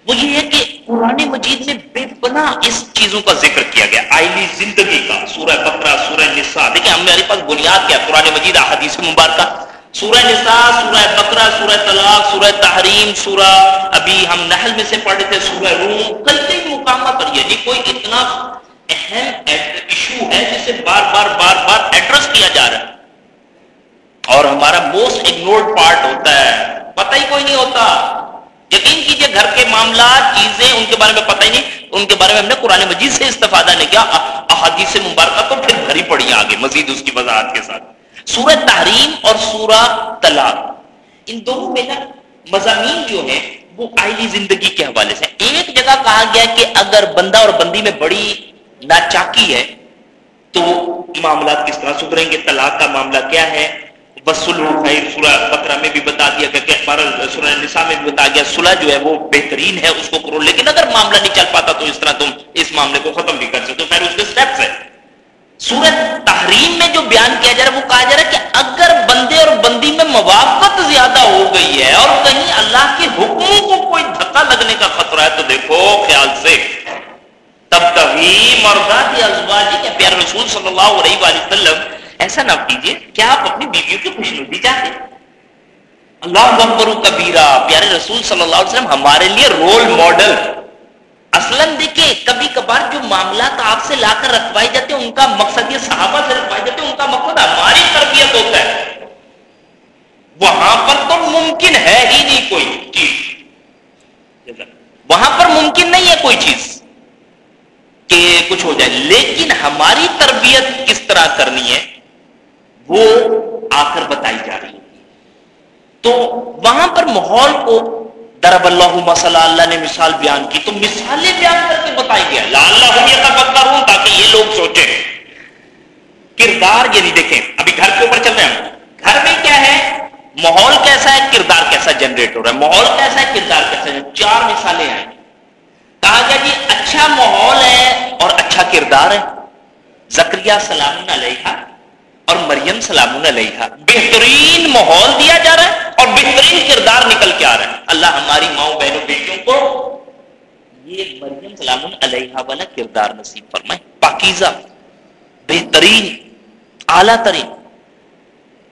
وہ یہ ہے کہ قرآن مجید میں بے پناہ اس چیزوں کا ذکر کیا گیا۔ آئلی زندگی کا، سورہ بکرا سورہ نساء۔ دیکھیں ہمارے پاس بنیاد کیا قرآن مجید، احادیث مبارکہ۔ سورہ نساء، سورہ بکرا سورہ طلاق، سورہ تحریم، سورہ ابھی ہم نحل میں سے پڑھ رہے تھے، سورہ روم کئی کئی مقامات پر یہ کوئی اتنا اہم ایشو ہے جسے بار بار بار بار ایڈریس کیا جا رہا ہے۔ اور ہمارا موسٹ اگنورڈ پارٹ ہوتا ہے۔ پتہ ہی کوئی نہیں ہوتا۔ یقین کیجیے گھر کے معاملات، چیزیں، ان کے بارے میں پتہ ہی نہیں۔ ان کے بارے میں ہم نے قرآن مجید سے استفادہ نہیں کیا۔ احادیث مبارکہ تو پھر بھری پڑی آگے، مزید اس کی وضاحت کے ساتھ۔ سورہ تحریم اور سورہ طلاق۔ ان دونوں میں نا مضامین جو ہیں، وہ آئلی زندگی کے حوالے سے ایک جگہ کہا گیا کہ اگر بندہ اور بندی میں بڑی ناچاکی ہے، تو معاملات کس طرح سدھریں گے؟ طلاق کا معاملہ کیا ہے؟ خیر سورہ بکرا میں بھی بتا دیا گیا سورہ نساء میں بھی بتا گیا، صلح جو ہے وہ بہترین ہے، اس کو کرو لیکن اگر معاملہ نہیں چل پاتا تو اس طرح تم اس معاملے کو ختم بھی کر سکتے خیر، اس کے سٹیپس ہے سورہ تحریم میں جو بیان کیا جا رہا ہے، وہ کہا جا رہا ہے کہ اگر بندے اور بندی میں موافقت زیادہ ہو گئی ہے اور کہیں اللہ کے حکموں کو کوئی دھکا لگنے کا خطرہ ہے، تو دیکھو خیال سے۔ تب تبھی مردات ازواجی کے پیار رسول صلی اللہ علیہ وسلم، ایسا نہ کیجیے کیا آپ اپنی بیویوں کی خوش نوٹی چاہتے اللہ اکبر کبیرہ، پیارے رسول صلی اللہ علیہ وسلم، ہمارے لیے رول ماڈل اصلا دیکھیں، کبھی کبھار جو معاملات آپ سے لا کر رکھوائی جاتے ہیں، ان کا مقصد یہ صحابہ سے رکھوائی جاتے ہیں، ان کا مقصد ہماری تربیت ہوتا ہے۔ وہاں پر تو ممکن ہے ہی نہیں کوئی چیز۔ وہاں پر ممکن نہیں ہے کوئی چیز کہ کچھ ہو جائے۔ لیکن ہماری تربیت کس طرح کرنی ہے، وہ آ کر بتائی جا رہی ہے۔ تو وہاں پر ماحول کو درب اللہ مسئلہ اللہ نے مثال بیان کی۔ تو مثالیں بیان کر کے بتائی گیا اللہ تاکہ یہ لوگ سوچیں۔ کردار یہ نہیں دیکھیں، ابھی گھر کے اوپر چل رہے ہیں گھر میں کیا ہے؟ ماحول کیسا ہے؟ کردار کیسا جنریٹ ہو رہا ہے؟ ماحول کیسا ہے؟ کردار کیسا ہے؟ چار مثالیں آئیں کہا گیا جی اچھا ماحول ہے اور اچھا کردار ہے۔ زکریہ سلام علیہ۔ اور مریم سلام علیہ بہترین ماحول دیا جا رہا ہے اور بہترین کردار نکل کے آ رہا ہے۔ اللہ ہماری ماؤں بہنوں بیٹیوں کو یہ مریم سلام علیہ والا کردار نصیب فرمائے۔ پاکیزہ، بہترین، اعلیٰ ترین۔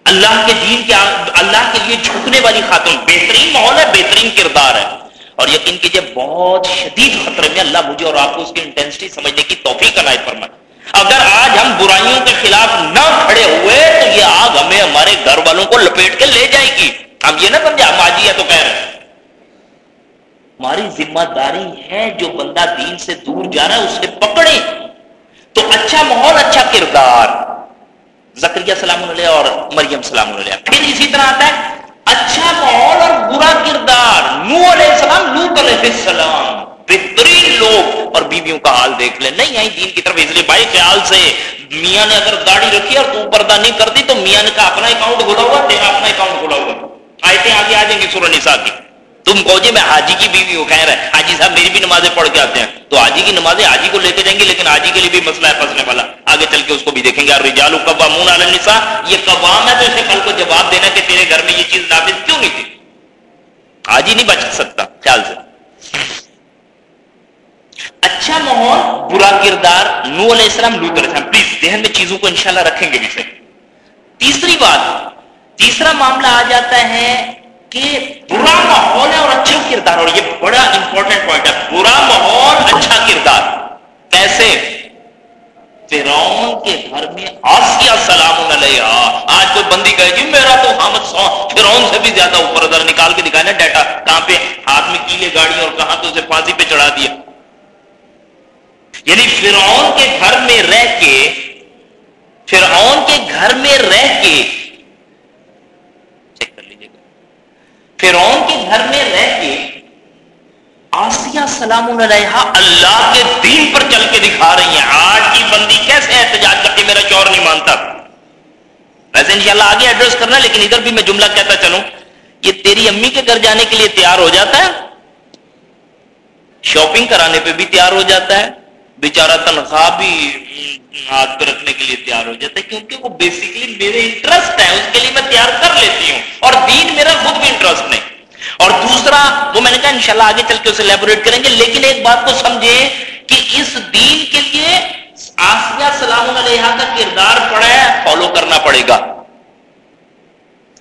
اللہ کے دین کے اللہ کے لیے جھکنے والی خاتون۔ بہترین ماحول ہے، بہترین کردار ہے۔ اور یقین کیجیے بہت شدید خطرے میں اللہ مجھے اور آپ کو اس کی انٹینسٹی سمجھنے کی توفیق عنایت فرمائے۔ اگر آج ہم برائیوں کے خلاف نہ کھڑے ہوئے تو یہ آگ ہمیں ہمارے گھر والوں کو لپیٹ کے لے جائے گی۔ ہم یہ نہ سمجھا ماجی ہے تو کہہ رہے ہماری ذمہ داری ہے جو بندہ دین سے دور جا رہا ہے، اسے پکڑے۔ تو اچھا ماحول اچھا کردار۔ زکریہ سلام علیہ اور مریم سلام علیہ۔ پھر اسی طرح آتا ہے اچھا ماحول اور برا کردار۔ نو علیہ السلام لوت علیہ السلام۔ بہترین لوگ اور بیویوں کا حال دیکھ لیں۔ نہیں آئی دین کی طرف اس لیے بھائی خیال سے، میاں نے اگر گاڑی رکھی اور تو پردہ نہیں کرتی تو میاں نے کہا، اپنا اکاؤنٹ کھلا ہوا، تیرا اپنا اکاؤنٹ کھلا ہوا۔ آئے آگے آ جائیں گے سورہ نساء کی۔ تم کہو جی میں حاجی کی بیوی ہوں، خیر ہے۔ حاجی صاحب میری بھی نمازیں پڑھ کے آتے ہیں۔ تو حاجی کی نمازیں حاجی کو لے کے جائیں گے لیکن حاجی کے لیے بھی مسئلہ ہے پھنسنے والا۔ آگے چل کے اس کو بھی دیکھیں گے۔ رجالو قوامون علی النساء۔ یہ قوام ہے تو اسے کل کو جواب دینا کہ تیرے گھر میں یہ چیز نافذ کیوں نہیں تھی؟ حاجی نہیں بچ سکتا، خیال سے۔ اچھا ماحول، برا کردار، نو علیہ السلام لوت علیہ السلام. پلیز ذہن میں چیزوں کو انشاءاللہ رکھیں گے بھی سے تیسری بات، تیسرا معاملہ آ جاتا ہے کہ برا ماحول ہے اور اچھا کردار، اور یہ بڑا امپورٹنٹ پوائنٹ ہے. برا ماحول اچھا کردار. کیسے؟ فرعون کے گھر میں آسیہ سلام علیہ. آج کوئی بندی کہے گی، میرا تو حامد سو. فرعون سے بھی زیادہ اوپر ادھر نکال کے دکھانا ڈیٹا کہاں پہ؟ ہاتھ میں کیلے گاڑی اور کہاں تو اسے پھانسی پہ چڑھا دیا. یعنی فرعون کے گھر میں رہ کے، فرعون کے گھر میں رہ کے، چیک کر لیجیے گا۔ فرعون کے گھر میں رہ کے آسیہ سلام علیہ اللہ کے دین پر چل کے دکھا رہی ہیں۔ آج کی بندی کیسے احتجاج کرتی میرا چور نہیں مانتا؟ ویسے انشاءاللہ آگے ایڈریس کرنا، لیکن ادھر بھی میں جملہ کہتا چلوں۔ یہ تیری امی کے گھر جانے کے لیے تیار ہو جاتا ہے؟ شاپنگ کرانے پہ بھی تیار ہو جاتا ہے؟ بیچارہ تنخواہ بھی ہاتھ پہ رکھنے کے لیے تیار ہو جاتا ہے، کیونکہ وہ بیسکلی میرے انٹرسٹ ہے اس کے لیے میں تیار کر لیتی ہوں۔ اور دین میرا خود بھی انٹرسٹ نہیں۔ اور دوسرا، وہ میں نے کہا انشاءاللہ آگے چل کے اسے لیبوریٹ کریں گے، لیکن ایک بات کو سمجھیں کہ اس دین کے لیے آسیہ سلام علیہ کا کردار پڑا ہے فالو کرنا پڑے گا۔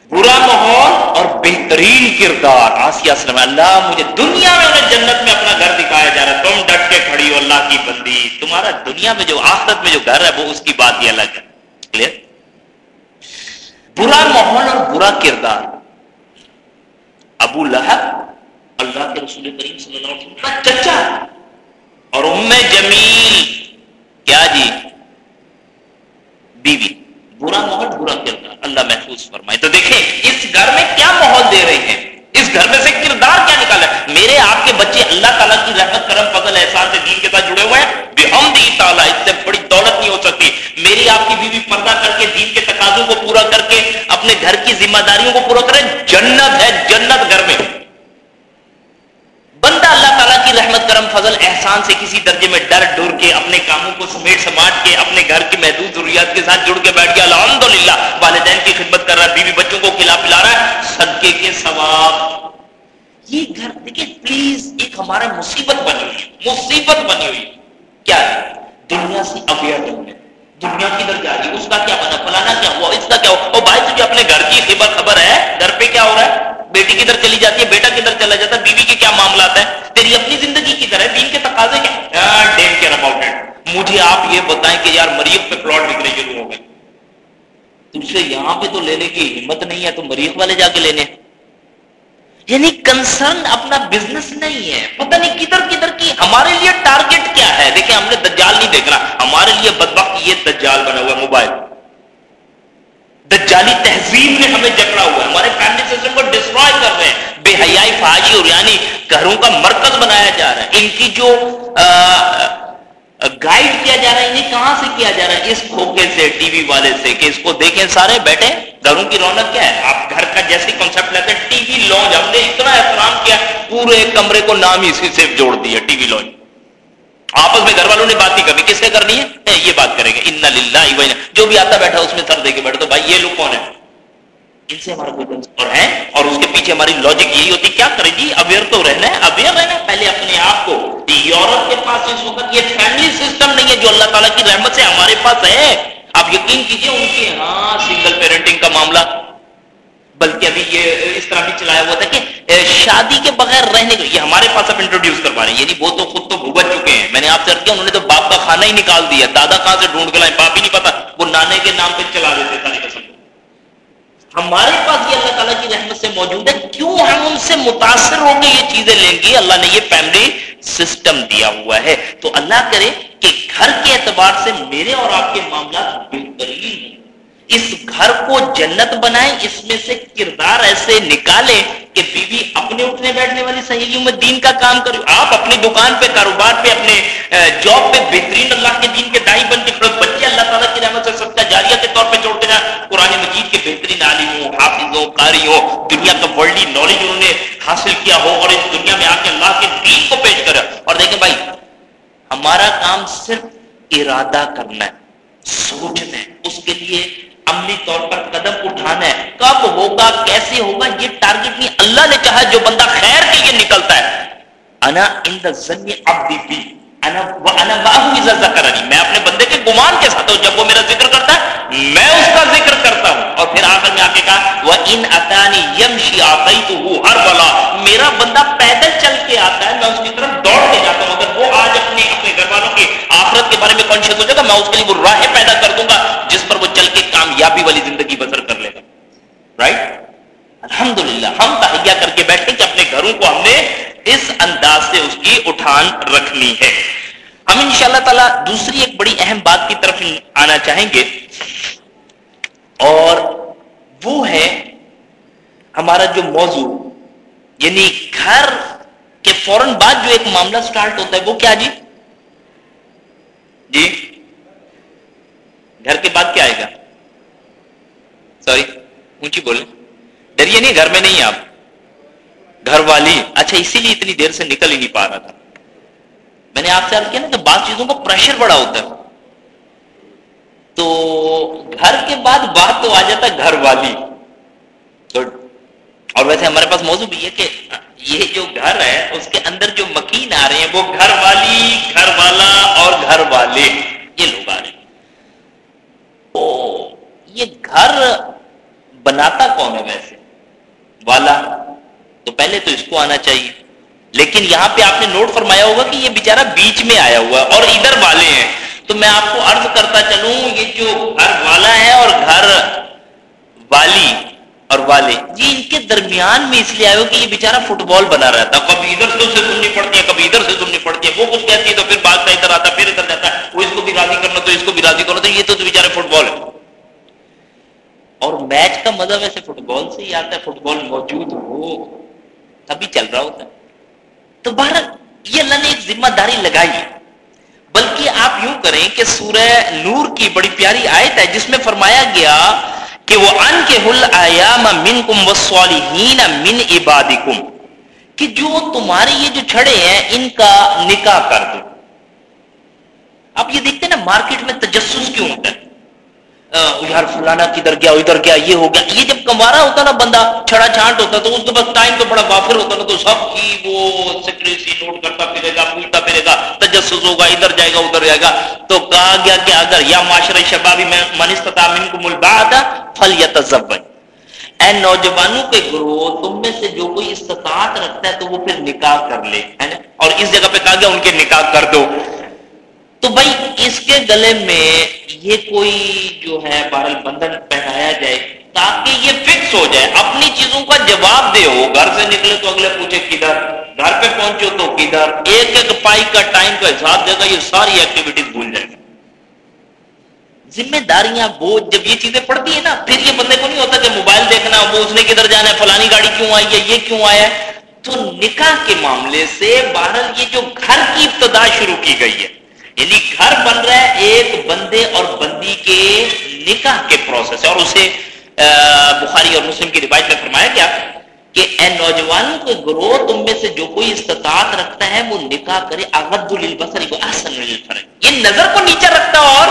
برا ماحول اور بہترین کردار۔ آسیہ سلم اللہ مجھے دنیا میں انہیں جنت میں اپنا گھر دکھایا جا رہا ہے۔ تم ڈٹ کے کھڑی ہو، اللہ کی بندی۔ تمہارا دنیا میں جو، آخرت میں جو گھر ہے، وہ اس کی بات ہی الگ ہے۔ کلیئر برا ماحول اور برا کردار۔ ابو لہب اللہ کے رسول کریم صلی اللہ علیہ وسلم کا چچا۔ اور ام جمیل۔ کیا جی؟ بیوی۔ برا ماحول، برا کردار۔ اللہ محفوظ فرمائے۔ تو دیکھیں، اس گھر میں کیا ماحول دے رہے ہیں؟ اس گھر میں سے کردار کیا نکالا؟ میرے آپ کے بچے اللہ تعالیٰ کی رحمت، کرم، فضل احساس سے دین کے ساتھ جڑے ہوئے ہیں۔ بے ہم دی تعالیٰ، اس سے بڑی دولت نہیں ہو سکتی۔ میری آپ کی بیوی پردہ کر کے دین کے تقاضوں کو پورا کر کے اپنے گھر کی ذمہ داریوں کو پورا کرے، جنت ہے، جنت گھر میں۔ کی رحمت کرم فضل احسان سے کسی درجے میں ڈر ڈر کے، اپنے کاموں کو سمیٹ سماٹ کے، اپنے گھر کی محدود ضروریات کے ساتھ جڑ کے بیٹھ گیا۔ الحمدللہ، والدین کی خدمت کر رہا ہے، بیوی بچوں کو کھلا پلا رہا ہے۔ صدقے کے ثواب۔ یہ گھر، دیکھیں پلیز ایک ہمارا مصیبت بنی ہوئی مصیبت بنی ہوئی کیا ہے؟ دنیا سے اویئر ہے دنیا کی در جا رہی اس کا کیا بنا فلانا کیا ہوا؟ اس کا کیا ہوا؟ اور بھائی، تجھے اپنے گھر کی خبر خبر ہے؟ گھر پہ کیا ہو رہا ہے؟ بیٹی کدھر چلی جاتی ہے؟ بیٹا کدھر چلا جاتا ہے؟ بیوی کے کیا معاملات ہیں؟ تیری اپنی زندگی کی طرح دین کے تقاضے کیا مجھے آپ یہ بتائیں کہ یار مریخ پہ پلاٹ بکنے شروع ہو گئے۔ تم سے یہاں پہ تو لینے کی ہمت نہیں ہے تو مریخ والے جا کے لینے۔ یعنی کنسرن اپنا بزنس نہیں ہے۔ پتہ نہیں کدھر کدھر کی ہمارے لیے ٹارگٹ کیا ہے۔ دیکھیں ہم نے دجال نہیں دیکھ رہا ہمارے لیے بدبخت یہ دجال بنا ہوا موبائل دجالی تہذیب نے ہمیں جکڑا ہوا ہے۔ ہمارے فیملی سسٹم کو ڈسٹروائے کر رہے ہیں۔ بے حیائی فاجی اور یعنی گھروں کا مرکز بنایا جا رہا ہے۔ ان کی جو گائیڈ کیا جا رہا ہے، انہیں کہاں سے کیا جا رہا ہے؟ اس کھوکے سے، ٹی وی والے سے کہ اس کو دیکھیں سارے بیٹھے۔ گھروں کی رونق کیا ہے؟ آپ گھر کا جیسے کانسیپٹ لیتے ہیں، ٹی وی لانچ ہم نے اتنا احترام کیا، پورے کمرے کو نام اسی سے جوڑ دیا، ٹی وی لانچ آپس میں گھر والوں نے بات نہیں کرنی کس سے کرنی ہے؟ یہ بات کریں گے ان للہ جو بھی آتا بیٹھا، اس میں سر دے کے بیٹھا تو، بھائی، یہ لوگ کون ہے ان سے ہمارا کوئی اور ہے اور اس کے پیچھے ہماری لاجک یہی ہوتی، کیا کرے جی؟ اویئر تو رہنا ہے اویئر رہنا ہے۔ پہلے اپنے آپ کو یورپ کے پاس اس وقت یہ فیملی سسٹم نہیں ہے جو اللہ تعالیٰ کی رحمت سے ہمارے پاس ہے۔ آپ یقین کیجیے ان کے ہاں سنگل پیرنٹنگ کا معاملہ۔ بلکہ ابھی یہ اس طرح بھی چلایا ہوا تھا کہ شادی کے بغیر رہنے کو یہ ہمارے پاس آپ انٹروڈیوس کروا رہے ہیں۔ یعنی وہ تو خود تو بھگت چکے ہیں۔ میں نے آپ سے کیا، انہوں نے تو باپ کا کھانا ہی نکال دیا۔ دادا کہاں سے ڈھونڈ کے لائے باپ ہی نہیں پتا۔ وہ نانے کے نام پہ چلا دیتے ساری قسم ہمارے پاس یہ اللہ تعالیٰ کی رحمت سے موجود ہے۔ کیوں ہم ان سے متاثر ہو کے یہ چیزیں لیں گے؟ اللہ نے یہ فیملی سسٹم دیا ہوا ہے۔ تو اللہ کرے کہ گھر کے اعتبار سے میرے اور آپ کے معاملات بہترین ہیں اس گھر کو جنت بنائیں، اس میں سے کردار ایسے نکالیں کہ بیوی اپنے اٹھنے بیٹھنے والی سہیلیوں میں دین کا کام کرو آپ اپنی دکان پہ، کاروبار پہ، اپنے جاب پہ بہترین اللہ کے دین کے دائی بن کے کھڑے بچے اللہ تعالیٰ کی رحمت سے سب کا جاریہ کے طور پہ چھوڑتے جائیں قرآن مجید کے بہترین عالم ہو حافظ ہو قاری ہو دنیا کا ورلڈی نالج انہوں نے حاصل کیا ہو اور اس دنیا میں آ کے اللہ کے دین کو پیش کرے۔ اور دیکھیں بھائی، ہمارا کام صرف ارادہ کرنا ہے، سوچنا ہے، اس کے لیے عملی طور پر قدم اٹھانا ہے۔ کب ہوگا، کیسے ہوگا، یہ ٹارگیٹ نہیں۔ اللہ نے چاہا جو بندہ خیر کے لیے نکلتا ہے۔ انا ان دا زنی عبدی بی۔ انا وانا معه میں اپنے بندے کے گمان کے ساتھ ہوں۔ جب وہ میرا ذکر کرتا ہے، میں اس کا ذکر کرتا ہوں۔ اور پھر آخر میں آ کے کہا وہ وان اتانی يمشي اعطيته ہر بلا میرا بندہ پیدل چل کے آتا ہے، میں اس کی طرف دوڑ کے جاتا ہوں۔ اگر وہ آج اپنے اپنے گھر والوں کے آخرت کے بارے میں کانشیس ہو جائے گا، میں اس کے لیے وہ راہیں پیدا کر دوں گا، جس پر وہ چل کے کامیابی والی زندگی بسر کر لے گا۔ رائٹ الحمدللہ، ہم تہیا کر کے بیٹھے کہ اپنے گھروں کو ہم نے اس انداز سے اس کی اٹھان رکھنی ہے۔ ہم ان شاء اللہ تعالی دوسری ایک بڑی اہم بات کی طرف آنا چاہیں گے۔ اور وہ ہے ہمارا جو موضوع یعنی گھر کے فوراً بعد جو ایک معاملہ سٹارٹ ہوتا ہے، وہ کیا جی؟ جی گھر کے بعد کیا آئے گا؟ سوری، اونچی بولے ڈریے نہیں، گھر میں نہیں آپ۔ گھر والی۔ اچھا اسی لیے اتنی دیر سے نکل ہی نہیں پا رہا تھا۔ میں نے آپ سے کیا نا کہ بعض چیزوں کا پریشر بڑا ہوتا ہے۔ تو گھر کے بعد بات تو آ جاتا ہے گھر والی۔ تو اور ویسے ہمارے پاس موضوع بھی ہے کہ یہ جو گھر ہے، اس کے اندر جو مکین آ رہے ہیں، وہ گھر والی، گھر والا اور گھر والے۔ یہ لوگ آ رہے ہیں۔ یہ گھر بناتا کون ہے ویسے؟ والا، تو پہلے تو اس کو آنا چاہیے۔ لیکن یہاں پہ آپ نے نوٹ فرمایا ہوگا کہ یہ بیچارہ بیچ میں آیا ہوا ہے اور ادھر والے ہیں۔ تو میں آپ کو عرض کرتا چلوں، یہ جو گھر والا ہے اور گھر والی اور والے جی ان کے درمیان میں اس لیے آئے ہو کہ یہ بیچارہ فٹ بال بنا رہتا ہے کبھی ادھر سے اسے سننی پڑتی ہے، کبھی ادھر سے سننی پڑتی ہے۔ وہ کچھ کہتی ہے تو پھر بات کا ادھر آتا، پھر ادھر جاتا ہے وہ اس کو بھی راضی کرنا تو اس کو بھی راضی کرنا تو یہ تو بیچارے فٹ بال ہے اور میچ کا مزہ ویسے فٹ بال سے ہی آتا ہے، فٹ بال موجود ہو، تبھی چل رہا ہوتا ہے۔ تو باہر یہ اللہ نے ایک ذمہ داری لگائی ہے۔ بلکہ آپ یوں کریں کہ سورہ نور کی بڑی پیاری آیت ہے، جس میں فرمایا گیا کہ وہ ان کے ہل آیام من کم من عبادکم کہ جو تمہارے یہ جو چھڑے ہیں، ان کا نکاح کر دو۔ آپ یہ دیکھتے ہیں نا، مارکیٹ میں تجسس کیوں ہوتا ہے؟ یار فلانا کدھر گیا، ادھر گیا، یہ ہو گیا۔ یہ جب کمارا ہوتا نا بندہ چھڑا چھانٹ ہوتا تو اس کے پاس ٹائم تو بڑا وافر ہوتا نا تو سب کی وہ سیکریسی نوٹ کرتا پھرے گا، پوچھتا پھرے گا، تجسس ہوگا، ادھر جائے گا، ادھر جائے گا۔ تو کہا گیا کہ اگر یا معاشر شبابی میں منستتا من کو ملبات فل یا اے نوجوانوں کے گروہ تم میں سے جو کوئی استطاعت رکھتا ہے تو وہ پھر نکاح کر لے اور اس جگہ پہ کہا گیا ان کے نکاح کر دو۔ تو بھائی اس کے گلے میں یہ کوئی جو ہے بارل بندھن پہنایا جائے تاکہ یہ فکس ہو جائے۔ اپنی چیزوں کا جواب دے ہو۔ گھر سے نکلے تو اگلے پوچھے کدھر؟ گھر پہ پہنچو تو کدھر؟ ایک ایک پائی کا ٹائم کا حساب دے گا، یہ ساری ایکٹیویٹیز بھول جائے۔ گا ذمہ داریاں بوجھ، جب یہ چیزیں پڑتی ہیں نا، پھر یہ بندے کو نہیں ہوتا کہ موبائل دیکھنا، وہ اس نے کدھر جانا ہے، فلانی گاڑی کیوں آئی ہے، یہ کیوں آیا ہے؟ تو نکاح کے معاملے سے بہرحال یہ جو گھر کی ابتدا شروع کی گئی ہے یعنی گھر بن رہا ہے ایک بندے اور بندی کے نکاح کے پروسیس اور اسے بخاری اور مسلم کی روایت میں فرمایا کیا کہ اے نوجوانوں کے گروہ، تم میں سے جو کوئی استطاعت رکھتا ہے، وہ نکاح کرے اغد للبصر کو احسن للفرج۔ یہ نظر کو نیچے رکھتا اور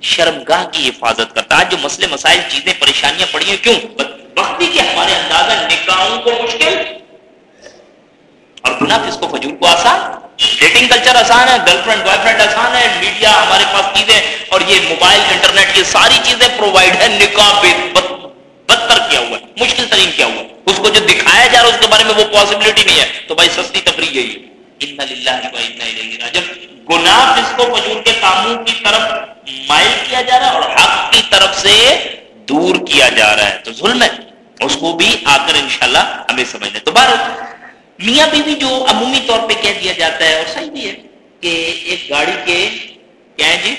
شرمگاہ کی حفاظت کرتا ہے۔ جو مسئلے، مسائل، چیزیں، پریشانیاں پڑی ہیں، کیوں؟ وقتی کے ہمارے اندازہ نکاحوں کو مشکل اور گناہ اس کو فجور کو آسان ڈیٹنگ کلچر آسان ہے گرل فرینڈ بوائے فرینڈ آسان ہے میڈیا ہمارے پاس چیزیں اور یہ موبائل انٹرنیٹ یہ ساری چیزیں پرووائڈ ہے نکاح بدتر کیا ہوا ہے، مشکل ترین کیا ہوا ہے۔ اس کو جو دکھایا جا رہا ہے اس کے بارے میں وہ پاسبلٹی نہیں ہے۔ تو بھائی سستی تفریح یہی ہے۔ جب گناہ جس کو فجور کے کاموں کی طرف مائل کیا جا رہا ہے اور حق کی طرف سے دور کیا جا رہا ہے تو ظلم ہے۔ اس کو بھی آ کر انشاءاللہ ہمیں سمجھنا تو بار میاں بیوی جو عمومی طور پہ کہہ دیا جاتا ہے اور صحیح بھی ہے کہ ایک گاڑی کے کیا ہے جی؟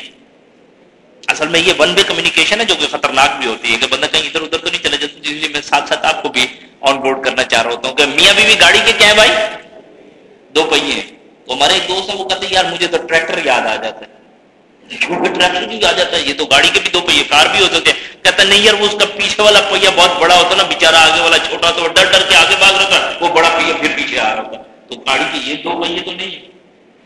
اصل میں یہ ون وے کمیونیکیشن ہے جو کہ خطرناک بھی ہوتی ہے کہ بندہ کہیں ادھر ادھر تو نہیں چلا جاتا، جس لیے میں ساتھ ساتھ آپ کو بھی آن بورڈ کرنا چاہ رہا ہوتا ہوں کہ میاں بیوی گاڑی کے کیا ہے بھائی؟ دو پہیے تو ہمارے ایک دوست ہیں، وہ کہتے ہیں، یار مجھے تو ٹریکٹر یاد آ جاتا ہے۔ جی، ٹریکٹر بھی آ جاتا ہے، یہ تو گاڑی کے بھی دو پہیے، کار بھی ہو سکتے ہیں۔ کہتا نہیں یار، وہ اس کا پیچھے والا پہیا بہت بڑا ہوتا نا بےچارا آگے والا چھوٹا تو ڈر ڈر کے آگے بھاگ رہا تھا، وہ بڑا پہیا پھر پیچھے آ رہا تھا۔ تو گاڑی کے یہ دو پہیے تو نہیں۔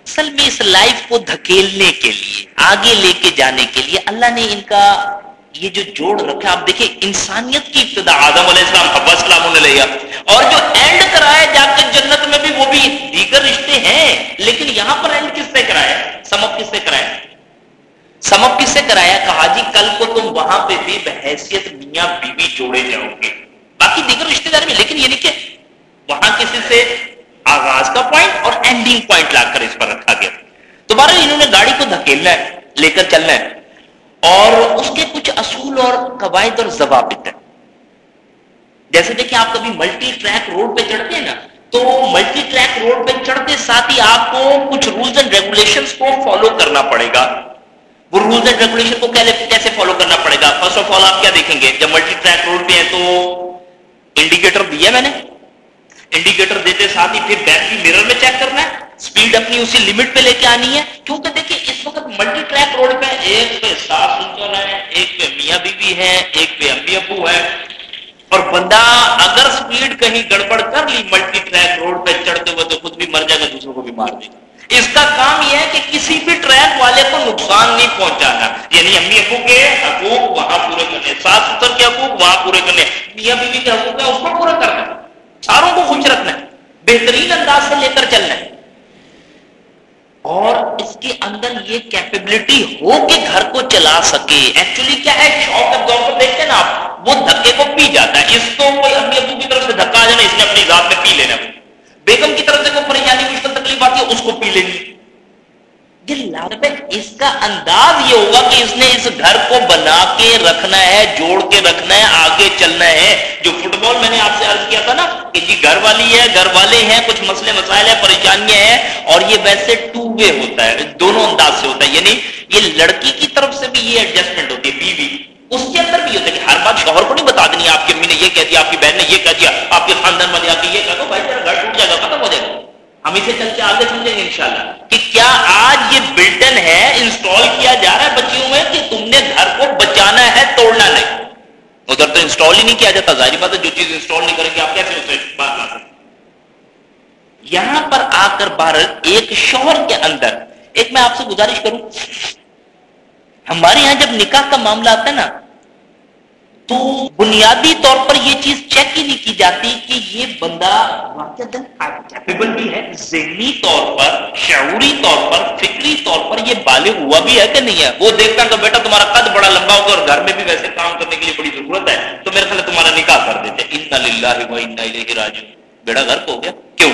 اصل میں اس لائف کو دھکیلنے کے لیے، آگے لے کے جانے کے لیے اللہ نے ان کا یہ جو جوڑ رکھا، آپ دیکھیں، انسانیت کی ابتدا، آدم علیہ السلام حبا السلام نے لیا۔ اور جو اینڈ کرایا جا کے جنت میں بھی، وہ بھی دیگر رشتے ہیں، لیکن یہاں پر اینڈ کس سے کرایا؟ سمپ کس سے کرایا؟ سمپ کس سے کرایا؟ کہا جی کل کو تم وہاں پہ بھی بحیثیت میاں بیوی جوڑے جاؤ گے۔ باقی دیگر رشتے دار میں لیکن یہ نہیں کہ وہاں کسی سے آغاز کا پوائنٹ اور اینڈنگ پوائنٹ لا کر اس پر رکھا گیا۔ تو بارہ انہوں نے گاڑی کو دھکیلنا ہے، لے کر چلنا ہے۔ اور اس کے کچھ اصول اور قواعد اور ضوابط ہیں۔ جیسے دیکھیں، آپ کبھی ملٹی ٹریک روڈ پہ چڑھتے ہیں نا، تو ملٹی ٹریک روڈ پہ چڑھتے ساتھ ہی آپ کو کچھ رولز اینڈ ریگولیشن کو فالو کرنا پڑے گا۔ وہ رولز اینڈ ریگولیشن کو کیسے فالو کرنا پڑے گا؟ فرسٹ آف آل آپ کیا دیکھیں گے؟ جب ملٹی ٹریک روڈ پہ ہیں تو انڈیکیٹر دیا میں نے۔ انڈیکیٹر دیتے ساتھ ہی پھر بیٹری میرر میں چیک کرنا ہے۔ سپیڈ اپنی اسی لمٹ پہ لے کے آنی ہے۔ کیونکہ دیکھیں اس وقت ملٹی ٹریک روڈ پہ ایک پہ ساس سچر ہے، ایک پہ میاں بیوی ہے، ایک پہ امی ابو ہے۔ اور بندہ اگر سپیڈ کہیں گڑبڑ کر لی ملٹی ٹریک روڈ پہ چڑھتے ہوئے تو خود بھی مر جائے گا، دوسروں کو بھی مار دے گا۔ اس کا کام یہ ہے کہ کسی بھی ٹریک والے کو نقصان نہیں پہنچانا۔ یعنی امی ابو کے حقوق وہاں پورے کرنے، ساس ستر کے حقوق وہاں پورے کرنے، میاں بیوی کے حقوق ہے اس کو پورا کرنا ساروں کو خوش رکھنا ہے، بہترین انداز سے لے کر چلنا ہے۔ اور اس کے اندر یہ کیپیبلٹی ہو کہ گھر کو چلا سکے۔ ایکچولی کیا ہے؟ شوق کے طور پر دیکھتے ہیں نا آپ، وہ دھکے کو پی جاتا ہے۔ اس کو کوئی امی ابو کی طرف سے دھکا آ جانا، اس نے اپنی ذات میں پی لینا۔ بیگم کی طرف سے کوئی پریشانی مشکل تکلیف آتی ہے اس کو پی لینی اس کا انداز یہ ہوگا کہ اس نے اس گھر کو بنا کے رکھنا ہے، جوڑ کے رکھنا ہے، آگے چلنا ہے۔ جو فٹ بال میں نے آپ سے عرض کیا تھا نا کہ جی گھر والی ہے، گھر والے ہیں، کچھ مسئلے مسائل ہیں، پریشانیاں ہیں، اور یہ ویسے ٹو وے ہوتا ہے، دونوں انداز سے ہوتا ہے۔ یعنی یہ لڑکی کی طرف سے بھی یہ ایڈجسٹمنٹ ہوتی ہے، بیوی۔ اس کے اندر بھی ہوتا ہے کہ ہر بات شوہر کو نہیں بتا دینی، آپ کی امی نے یہ کہہ دیا، آپ کی بہن نے یہ کہہ دیا، آپ کے خاندان والے آپ کے یہ کہہ دو، بھائی گھر ٹوٹ جائے گا ختم ہو جائے گا ہم اسے چل کے آگے سمجھیں گے انشاءاللہ کہ کیا آج یہ بلٹن ہے انسٹال کیا جا رہا ہے بچیوں میں کہ تم نے گھر کو بچانا ہے، توڑنا نہیں؟ ادھر تو انسٹال ہی نہیں کیا جاتا، ظاہری بات ہے جو چیز انسٹال نہیں کریں گے، آپ کیسے اسے بات لا سکتے یہاں پر آ کر بھارت ایک شوہر کے اندر، ایک میں آپ سے گزارش کروں، ہمارے یہاں جب نکاح کا معاملہ آتا ہے نا تو بنیادی طور پر یہ چیز چیک ہی نہیں کی جاتی کہ یہ بندہ کیپیبل بھی ہے، ذہنی طور پر، شعوری طور پر، فکری طور پر یہ بالغ ہوا بھی ہے کہ نہیں ہے؟ وہ دیکھتا کہ بیٹا تمہارا قد بڑا لمبا ہوگا اور گھر میں بھی ویسے کام کرنے کے لیے بڑی ضرورت ہے، تو میرے خیال تمہارا نکاح کر دیتے۔ ان للہ راجو بیڑا گھر ہو گیا۔ کیوں؟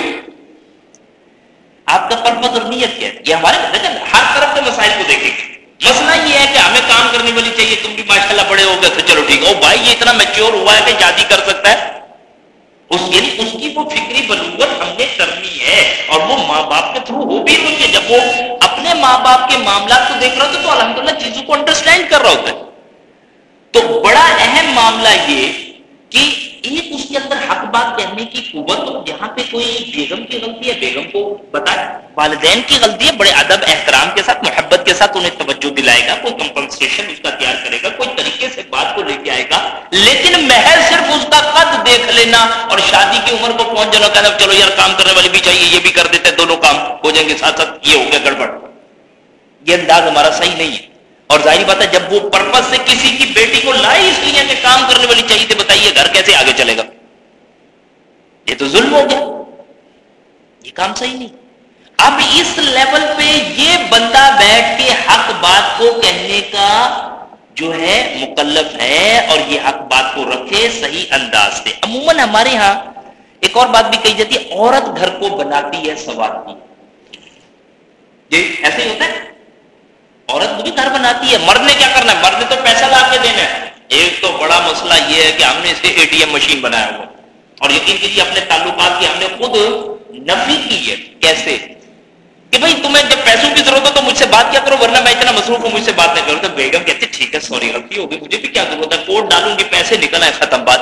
آپ کا پرپز اور نیت کیا ہے؟ یہ ہمارے ہر طرف کے مسائل کو دیکھیں۔ گے مسئلہ یہ ہے کہ ہمیں کام کرنے والی چاہیے، تم بھی ماشاء اللہ بڑے ہو گئے تو چلو ٹھیک ہے۔ بھائی، یہ اتنا میچور ہوا ہے کہ شادی کر سکتا ہے۔ اس یعنی اس کی وہ فکری بلوغت ہم نے کرنی ہے اور وہ ماں باپ کے تھرو ہو بھی رہی ہے۔ جب وہ اپنے ماں باپ کے معاملات کو دیکھ رہا ہوتا تو الحمدللہ چیزوں کو انڈرسٹینڈ کر رہا ہوتا ہے۔ تو بڑا اہم معاملہ یہ کہ ایک اس کے اندر حق بات کہنے کی قوت ہو پہ کوئی بیگم کی غلطی ہے، بیگم کو بتائے والدین کی غلطی ہے، بڑے ادب، احترام کے ساتھ، محبت کے ساتھ انہیں توجہ دلائے گا، کوئی کمپنسیشن اس کا تیار کرے گا، کوئی طریقے سے بات کو لے کے آئے گا۔ لیکن محض صرف اس کا قد دیکھ لینا اور شادی کی عمر کو پہنچ جانا، کہنا، چلو یار، کام کرنے والی بھی چاہیے، یہ بھی کر دیتے، دونوں کام ہو جائیں گے، ساتھ ساتھ یہ ہو گیا، گڑبڑ۔ یہ انداز ہمارا صحیح نہیں ہے۔ اور ظاہری بات ہے، جب وہ پرپز سے کسی کی بیٹی کو لائی اس لیے کہ کام کرنے والی چاہیے تھے بتائیے گھر کیسے آگے چلے گا؟ یہ تو ظلم ہو گیا۔ یہ کام صحیح نہیں۔ اب اس لیول پہ یہ بندہ بیٹھ کے حق بات کو کہنے کا جو ہے، مکلف ہے اور یہ حق بات کو رکھے صحیح انداز سے عموماً ہمارے ہاں ایک اور بات بھی کہی جاتی ہے، عورت گھر کو بناتی ہے، سوارتی۔ جی ایسے ہی ہوتا ہے؟ عورت بھی گھر بناتی ہے مرد نے کیا کرنا ہے؟ مرد نے تو پیسہ لا کے دینا ہے۔ ایک تو بڑا مسئلہ یہ ہے کہ ہم نے اسے اے ٹی ایم مشین بنایا ہوا۔ اور یقین کیجیے اپنے تعلقات کی ہم نے خود نفی کی ہے۔ کیسے؟ کہ بھائی تمہیں جب پیسوں کی ضرورت ہو تو مجھ سے بات کیا کرو، ورنہ میں اتنا مصروف ہوں، مجھ سے بات نہیں کروں تو بیگم کہتے ٹھیک ہے سوری غلطی ہوگی مجھے بھی کیا ضرورت ہے؟ کوڈ ڈالوں گی، پیسے نکل آئے، ختم، بات۔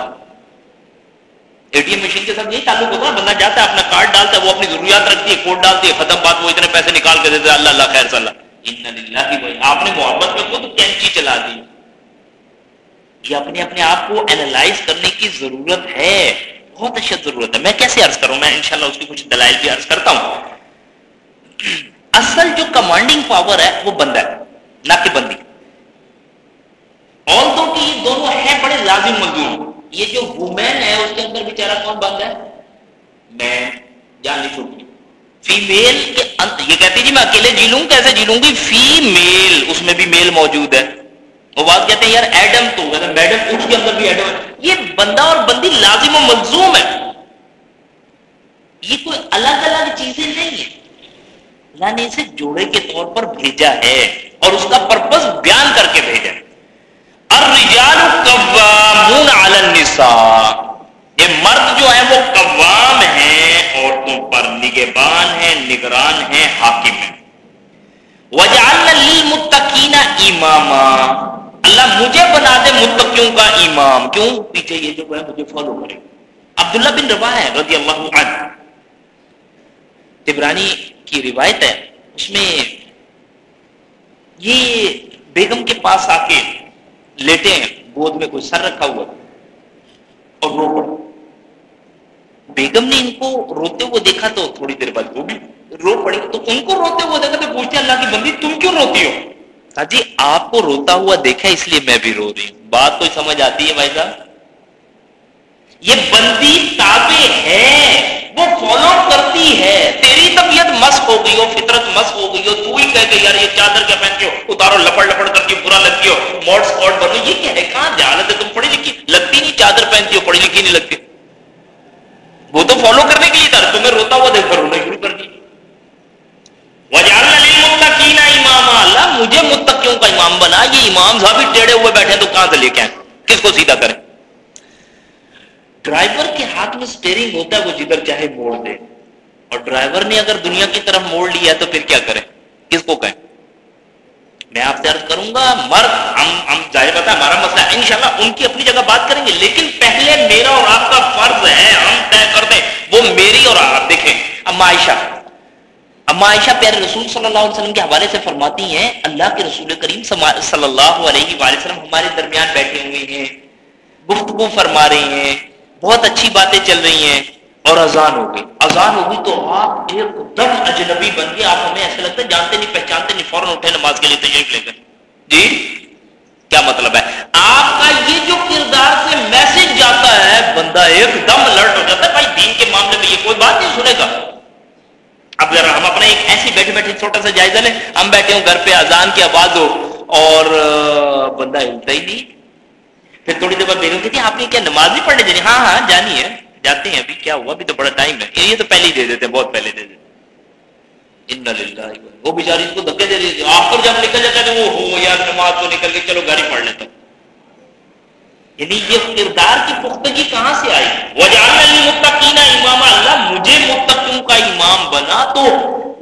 اے ٹی ایم مشین کے ساتھ یہی تعلق ہوتا ہے، بندہ جاتا ہے، اپنا کارڈ ڈالتا ہے، وہ اپنی ضروریات رکھتی ہے کوڈ ڈالتی ہے، ختم، بات، وہ اتنے پیسے نکال کے دیتے اللہ اللہ، خیر، صلی آپ نے محبت میں خود کینچی چلا دی۔ یہ اپنے اپنے آپ کو اینالائز کرنے کی ضرورت ہے۔ بہت اشد ضرورت ہے۔ میں کیسے عرض کروں؟ میں انشاءاللہ اس کی کچھ دلائل بھی عرض کرتا ہوں۔ اصل جو کمانڈنگ پاور ہے، وہ بندہ ہے۔ نہ کہ بندی عورتوں کی یہ دونوں ہیں، بڑے لازم مزدور۔ یہ جو وومین ہے، اس کے اندر بیچارہ کون بند ہے؟ میں، جان نہیں چھوٹی۔ فیمیل کے یہ کہتی جی میں اکیلے جی لوں، کیسے جی لوں گی؟ فیمیل اس میں بھی میل موجود ہے۔ وہ بات کہتے ہیں، یار ایڈم تو میڈم اس کے اندر بھی ایڈم ہے۔ یہ بندہ اور بندی لازم و ملزوم ہے۔ یہ کوئی الگ الگ چیزیں نہیں ہیں۔ اللہ نے اسے جوڑے کے طور پر بھیجا ہے اور اس کا پرپز بیان کر کے بھیجا الرجال قوامون علی النساء۔ یہ مرد جو ہیں وہ قوام ہیں۔ عورتوں پر نگبان ہیں، نگران ہیں، حاکم ہیں۔ وجعلنا للمتقین اماما اللہ مجھے بنا دے متقیوں کا امام۔ کیوں؟ پیچھے یہ جو ہے، مجھے فالو کرے۔ عبداللہ بن روا ہے، رضی اللہ عنہ۔ تبرانی کی روایت ہے، اس میں یہ بیگم کے پاس آ کے لیٹے ہیں، گود میں کوئی سر رکھا ہوا اور رو پڑا۔ بیگم نے ان کو روتے ہوئے دیکھا تو تھوڑی دیر بعد وہ بھی رو پڑی تو ان کو روتے ہوئے دیکھا تو پوچھتے اللہ کی بندی تم کیوں روتی ہو کہا جی آپ کو روتا ہوا دیکھا اس لیے میں بھی رو رہی ہوں بات کوئی سمجھ آتی ہے بھائی صاحب یہ بندی تابع ہے وہ فالو کرتی ہے تیری طبیعت مس ہو گئی ہو فطرت مس ہو گئی ہو تو ہی کہہ کہ یار یہ چادر کیا پہنتی ہو اتارو لپڑ لپڑ کر کے برا لگتی ہو موڈ سپورٹ بنو یہ کیا ہے کہاں جہالت ہے تم پڑھی لکھی لگتی نہیں چادر پہنتی ہو پڑھی لکھی نہیں لگتی وہ تو فالو کرنے کے لیے تھا، تمہیں روتا ہوا دیکھ کر رونا شروع کر دی اللہ مجھے متقیوں کا امام بنا، یہ امام صاحب ٹیڑے ہوئے بیٹھے تو کہاں سے لے کے آئے؟ کس کو سیدھا کریں؟ ڈرائیور کے ہاتھ میں سٹیئرنگ ہوتا ہے، وہ جدھر چاہے موڑ دے۔ اور ڈرائیور نے اگر دنیا کی طرف موڑ لیا تو پھر کیا کریں؟ کس کو کہیں؟ میں آپ سے عرض کروں گا، مرد، ہم ہم ظاہر پتا ہمارا مسئلہ ہے، انشاءاللہ ان کی اپنی جگہ بات کریں گے، لیکن پہلے میرا اور آپ کا فرض ہے، ہم طے کر دیں، وہ میری اور آپ دیکھیں۔ اما عائشہ اما عائشہ پیارے رسول صلی اللہ علیہ وسلم کے حوالے سے فرماتی ہیں، اللہ کے رسول کریم صلی اللہ علیہ وآلہ وسلم ہمارے درمیان بیٹھے ہوئے ہیں، گفتگو فرما رہی ہیں، بہت اچھی باتیں چل رہی ہیں۔ اور اذان ہو گئی۔ اذان ہو گئی تو آپ ایک دم اجنبی بن گئے۔ آپ ہمیں ایسا لگتا ہے جانتے نہیں، پہچانتے نہیں، فوراً اٹھے نماز کے لیے تشریف لے کر۔ جی؟ کیا مطلب ہے؟ آپ کا یہ جو کردار سے میسج جاتا ہے، بندہ ایک دم الرٹ ہو جاتا ہے، بھائی دین کے معاملے میں یہ کوئی بات نہیں سنے گا۔ اب ذرا ہم اپنے ایک ایسی بیٹھے بیٹھے چھوٹا سا جائزہ لیں۔ ہم بیٹھے ہوں گھر پہ، اذان کی آواز ہو۔ اور بندہ ہلتا ہی نہیں۔ پھر تھوڑی دیر بعد بیگم کہتی آپ نے کیا نماز بھی پڑھنے جانی ہاں ہاں جانی ہے۔ جاتے ہیں ابھی کیا ہوا؟ ابھی تو بڑا ٹائم ہے۔ یہ تو پہلے ہی دے دیتے ہیں، بہت پہلے دے دیتے وہ بیچاری اس کو دھکے دے دیتے آخر جب نکل جاتا ہے وہ ہو یار، نماز تو نکل کے چلو گاڑی پڑھ لیتا یعنی یہ کردار کی پختگی کہاں سے آئی؟ وجہ امام اللہ مجھے متقیوں کا امام بنا تو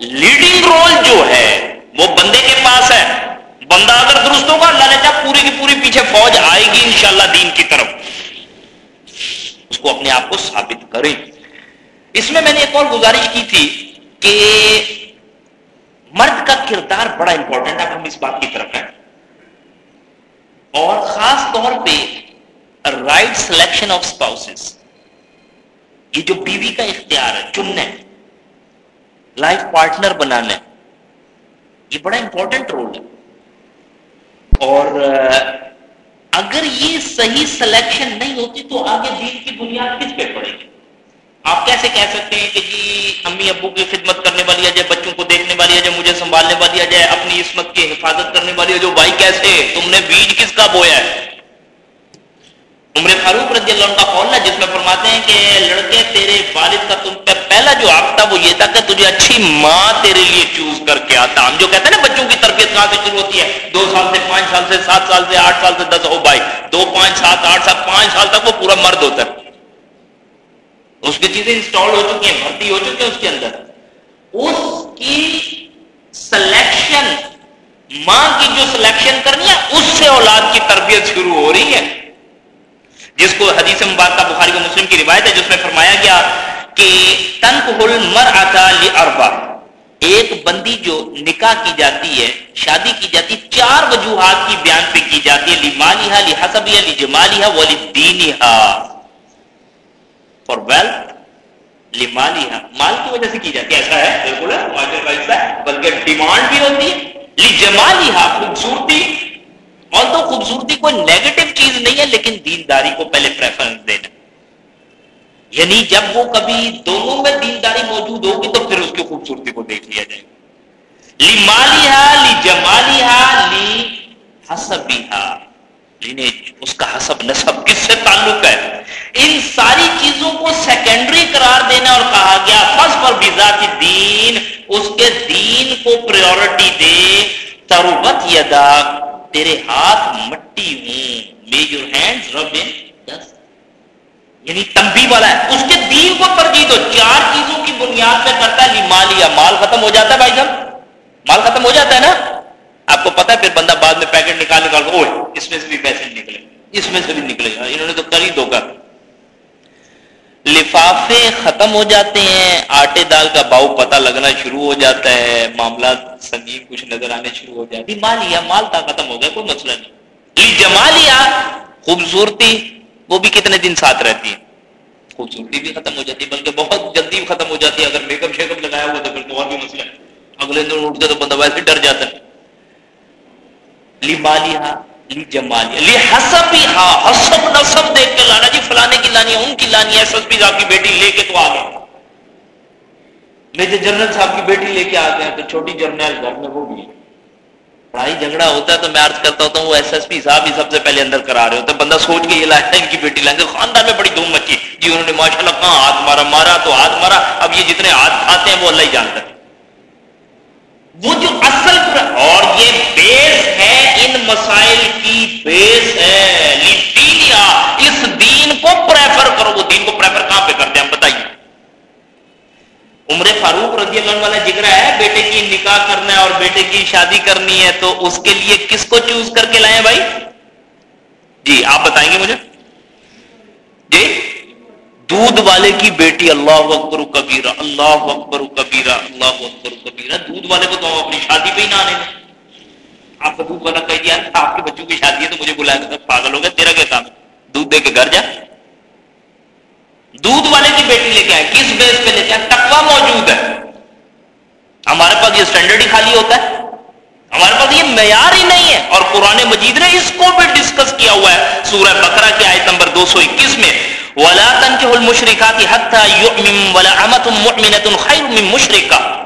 لیڈنگ رول جو ہے، وہ بندے کے پاس ہے۔ بندہ اگر درست ہوگا، اللہ نے چاہ پوری کی پوری پیچھے فوج آئے گی انشاءاللہ دین کی طرف۔ اس کو اپنے آپ کو ثابت کریں۔ اس میں میں نے ایک اور گزارش کی تھی کہ مرد کا کردار بڑا امپورٹنٹ اب ہم اس بات کی طرف ہیں۔ اور خاص طور پہ رائٹ سلیکشن آف اسپاؤس یہ جو بیوی کا اختیار ہے، چننے لائف پارٹنر بنانے، یہ بڑا امپورٹنٹ رول ہے۔ اور اگر یہ صحیح سلیکشن نہیں ہوتی تو آگے دین کی بنیاد کس پہ پڑے گی؟ آپ کیسے کہہ سکتے ہیں کہ جی امی ابو کی خدمت کرنے والی آ جائے بچوں کو دیکھنے والی ہے جائے مجھے سنبھالنے والی آ جائے اپنی عصمت کی حفاظت کرنے والی ہے، جو بھائی کیسے، تم نے بیج کس کا بویا ہے؟ عمر فاروق رضی اللہ عنہ کا قول ہے جس میں فرماتے ہیں کہ لڑکے تیرے والد کا تم پہ پہلا جو آپ تھا وہ یہ تھا کہ تجھے اچھی ماں تیرے لیے چوز کر کے آتا۔ ہم جو کہتے ہیں نا بچوں کی تربیت کہاں سے شروع ہوتی ہے؟ دو سال سے پانچ سال سے سات سال سے آٹھ سال سے دس۔ ہو بھائی، دو پانچ سات آٹھ سال پانچ سال تک وہ پورا مرد ہوتا ہے۔ اس کی چیزیں انسٹال ہو چکی ہیں، بھرتی ہو چکی ہیں اس کے اندر۔ اس کی سلیکشن ماں کی جو سلیکشن کرنی ہے، اس سے اولاد کی تربیت شروع ہو رہی ہے۔ جس کو حدیث مبارکہ بخاری کو مسلم کی روایت ہے، جس میں فرمایا گیا کہ تنک مر اربا ایک بندی جو نکاح کی جاتی ہے، شادی کی جاتی، چار وجوہات کی بیان پہ کی جاتی ہے لی مالی لی حسبی لی فار ویلتھ لی مال کی وجہ سے کی جاتی ہے، ایسا ہے؟ بالکل ہے بلکہ ڈیمانڈ بھی ہوتی ہے لی خوبصورتی اور تو خوبصورتی کوئی نیگیٹو چیز نہیں ہے، لیکن دینداری کو پہلے پریفرنس دینا۔ یعنی جب وہ کبھی دونوں میں دینداری موجود ہوگی تو پھر اس کی خوبصورتی کو دیکھ لیا جائے۔ گا لی مالی ہا لی جمالی ہا لی حسبی ہا اس کا حسب نصب کس سے تعلق ہے؟ ان ساری چیزوں کو سیکنڈری قرار دینا اور کہا گیا فس پر بذات دین، اس کے دین کو پریورٹی دے۔ تروبت یدا تیرے ہاتھ مٹی ہوں۔ لے یور ہینڈ رب یعنی تمبی والا ہے۔ اس کے دین کو ترجیح دو۔ چار چیزوں کی بنیاد پہ کرتا ہے۔ مال یا مال ختم ہو جاتا ہے بھائی صاحب۔ مال ختم ہو جاتا ہے نا۔ آپ کو پتا ہے، پھر بندہ بعد میں پیکٹ نکال نکال اوہ، اس میں سے بھی پیسے نکلے۔ اس میں سے بھی نکلے۔ گا انہوں نے تو کر ہی دو کر لفافے ختم ہو جاتے ہیں۔ آٹے دال کا باؤ پتہ لگنا شروع ہو جاتا ہے۔ معاملات سنگین کچھ نظر آنے شروع ہو جائے۔ جاتی مالیا مال تھا ختم ہو گیا، کوئی مسئلہ نہیں۔ جمالیا خوبصورتی، وہ بھی کتنے دن ساتھ رہتی ہے۔ خوبصورتی بھی ختم ہو جاتی ہے، بلکہ بہت جلدی ختم ہو جاتی ہے۔ اگر میک اپ شیک اپ لگایا ہوا تو پھر اور بھی مسئلہ ہے۔ اگلے دن اٹھتے تو بندہ ویسے ڈر جاتا ہے۔ لی مالیا لی جمالی لی حسب ہی ہاں حسب نصب دیکھ کے لانا جی فلانے کی لانی ہے، ان کی لانی ہے ایس ایس پی صاحب کی بیٹی لے کے تو آ گئے۔ میجر جنرل صاحب کی بیٹی لے کے آ گئے تو چھوٹی جرنل گھر میں وہ بھی لڑائی جھگڑا ہوتا ہے تو میں عرض کرتا ہوتا ہوں، وہ ایس ایس پی صاحب ہی سب سے پہلے اندر کرا رہے ہوتے ہیں۔ بندہ سوچ کے یہ لایا ان کی بیٹی لائیں گے خاندان میں بڑی دھوم مچی۔ جی انہوں نے ماشاء اللہ کہاں ہاتھ مارا؟ مارا تو ہاتھ مارا۔ اب یہ جتنے ہاتھ کھاتے ہیں، وہ اللہ ہی جانتا ہے۔ وہ جو اصل اور یہ بیس ہے، ان مسائل کی بیس ہے۔ اس دین کو پریفر کرو۔ وہ دین کو پریفر کہاں پہ کرتے ہیں؟ ہم بتائیے۔ عمر فاروق رضی اللہ عنہ والا جگرا ہے، بیٹے کی نکاح کرنا ہے اور بیٹے کی شادی کرنی ہے، تو اس کے لیے کس کو چوز کر کے لائے بھائی؟ جی آپ بتائیں گے مجھے؟ جی دودھ والے کی بیٹی اللہ اکبر کبیرہ، اللہ اکبر کبیرہ، اللہ اکبر کبیرہ، دودھ والے کو تو اپنی شادی پہ ہی نہ آنے دیں۔ آپ کا دودھ والا کہہ دیا، آپ کے بچوں کی شادی ہے تو مجھے بلایا پاگل ہو گیا تیرا کیا کام دودھ دے کے گھر جا۔ دودھ والے کی بیٹی لے کے آئے، کس بیس پہ لے کے آئے؟ تقوا موجود ہے۔ ہمارے پاس یہ اسٹینڈرڈ ہی خالی ہوتا ہے۔ ہمارے پاس یہ معیار ہی نہیں ہے۔ اور قرآن مجید نے اس کو بھی ڈسکس کیا ہوا ہے۔ سورہ بقرہ کی آیت نمبر دو سو اکیس میں، ولا تنكحوا المشركات حتى يؤمن ولا امه مؤمنه خير من مشركه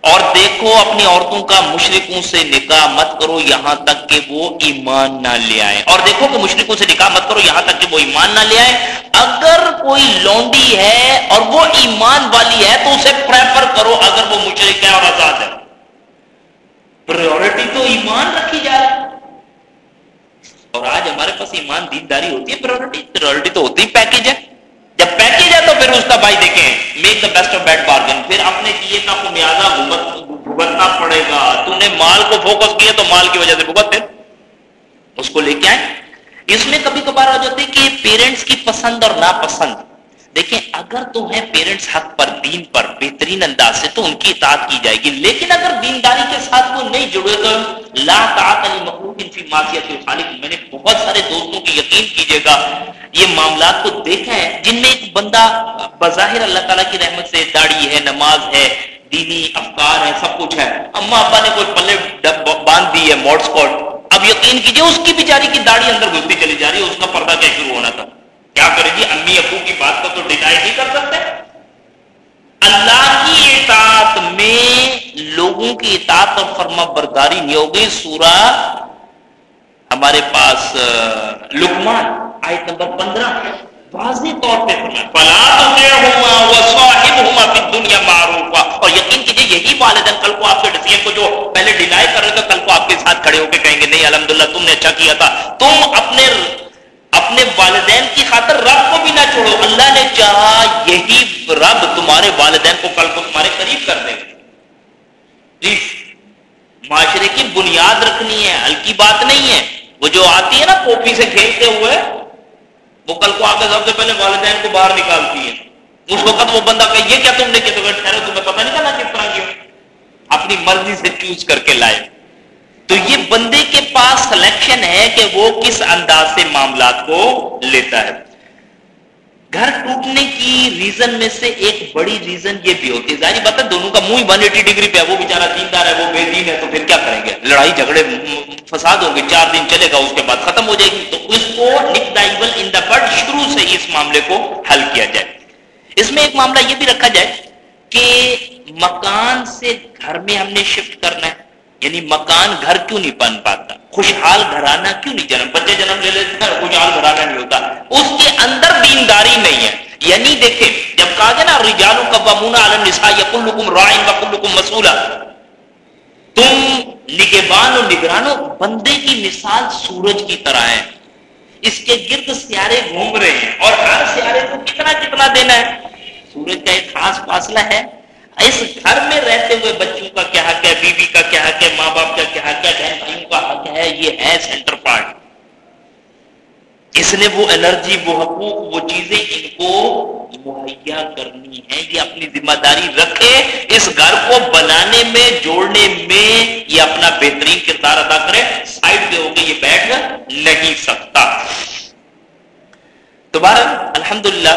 اور دیکھو اپنی عورتوں کا مشرقوں سے نکاح مت کرو، یہاں تک کہ وہ ایمان نہ لے آئے۔ اور دیکھو کہ مشرقوں سے نکاح مت کرو، یہاں تک کہ وہ ایمان نہ لے آئے۔ اگر کوئی لونڈی ہے اور وہ ایمان والی ہے تو اسے پریفر کرو اگر وہ مشرق ہے اور آزاد ہے۔ پریورٹی تو ایمان رکھی جائے اور آج ہمارے پاس ایمان دینداری ہوتی ہے پریورٹی پریورٹی تو ہوتی پیکج ہے۔ جب پیکج ہے تو پھر اس کا بھائی دیکھیں make the best of bad bargain پھر اپنے کیے کا خمیازہ بھگتنا پڑے گا۔ تو نے مال کو فوکس کیا تو مال کی وجہ سے بھگت پھر اس کو لے کے آئے۔ اس میں کبھی کبھار آ جاتے کہ پیرنٹس کی پسند اور ناپسند۔ دیکھیں اگر تو ہے پیرنٹس حق پر، دین پر بہترین انداز سے تو ان کی اطاعت کی جائے گی، لیکن اگر دینداری کے ساتھ وہ نہیں جڑے تو لا تعاط علی مخلوق فی معصیت الخالق، میں نے بہت سارے دوستوں کی یقین کیجیے گا۔ یہ معاملات کو دیکھا ہے جن میں ایک بندہ بظاہر اللہ تعالیٰ کی رحمت سے داڑھی ہے، نماز ہے، دینی افکار ہے سب کچھ ہے۔ اما ابا نے کوئی پلے باندھ دی ہے، موڈ اسکاٹ اب یقین کیجیے اس کی بیچاری کی داڑھی اندر گھستی چلی جا رہی ہے، اس کا پردہ کیا شروع ہونا تھا؟ کیا کرے گی؟ امی ابو کی بات کو تو ڈینائی نہیں کر سکتے؟ اللہ کی اطاعت میں لوگوں لوگوں کی اطاعت اور فرما برداری نہیں ہوگی۔ سورہ ہمارے پاس لکمان آیت نمبر پندرہ۔ واضح طور پہ دنیا معروف اور یقین کیجیے یہی والدین کل کو آپ کے ڈسیزن کو جو پہلے ڈینائی کر رہے تھے، کل کو آپ کے ساتھ کھڑے ہو کے کہیں گے، نہیں، الحمدللہ، تم نے اچھا کیا تھا۔ تم اپنے اپنے والدین کی خاطر رب کو بھی نہ چھوڑو۔ اللہ نے چاہا یہی رب تمہارے والدین کو کل کو تمہارے قریب کر دے۔ جی معاشرے کی بنیاد رکھنی ہے، ہلکی بات نہیں ہے۔ وہ جو آتی ہے نا کوپی سے کھیلتے ہوئے، وہ کل کو آ کے سب سے پہلے والدین کو باہر نکالتی ہے۔ اس وقت وہ بندہ کہ یہ کیا تم نے کیا تمہیں پتہ نہیں کرنا کس طرح کیا اپنی مرضی سے چوز کر کے لائے۔ تو یہ بندے کے پاس سلیکشن ہے کہ وہ کس انداز سے معاملات کو لیتا ہے۔ گھر ٹوٹنے کی ریزن میں سے ایک بڑی ریزن یہ بھی ہوتی ہے۔ ظاہری بات ہے، دونوں کا منہ ون ایٹی ڈگری پہ ہے۔ وہ بیچارہ دیندار ہے وہ بے دین ہے، تو پھر کیا کریں گے؟ لڑائی جھگڑے فساد ہوں گے، چار دن چلے گا، اس کے بعد ختم ہو جائے گی۔ تو اس کو نک دائبل ان دا بٹ شروع سے اس معاملے کو حل کیا جائے۔ اس میں ایک معاملہ یہ بھی رکھا جائے کہ مکان سے گھر میں ہم نے شفٹ کرنا ہے۔ یعنی مکان گھر کیوں نہیں بن پاتا؟ خوشحال گھرانا کیوں نہیں؟ جنم بچے جنم لے لیتے ہیں خوشحال گھرانا نہیں ہوتا۔ اس کے اندر دینداری نہیں ہے۔ یعنی دیکھیں، جب کہا گیا نا، رجالو قوامون علی رائن تم نگبان و نگرانو بندے کی مثال سورج کی طرح ہے۔ اس کے گرد سیارے گھوم رہے ہیں۔ اور ہر سیارے کو کتنا کتنا دینا ہے؟ سورج کا ایک خاص فاصلہ ہے۔ اس گھر میں رہتے ہوئے بچوں کا کیا حق ہے؟ بیوی کا کیا حق ہے؟ ماں باپ کا کیا حق ہے؟ بہن بھائیوں کا حق ہے؟ یہ ہے سینٹر پارٹ۔ اس نے وہ انرجی، وہ حقوق، وہ چیزیں ان کو مہیا کرنی ہے یہ اپنی ذمہ داری رکھے اس گھر کو بنانے میں، جوڑنے میں، یہ اپنا بہترین کردار ادا کرے۔ سائڈ پہ ہو کے یہ بیٹھ نہیں سکتا۔ دوبارہ الحمدللہ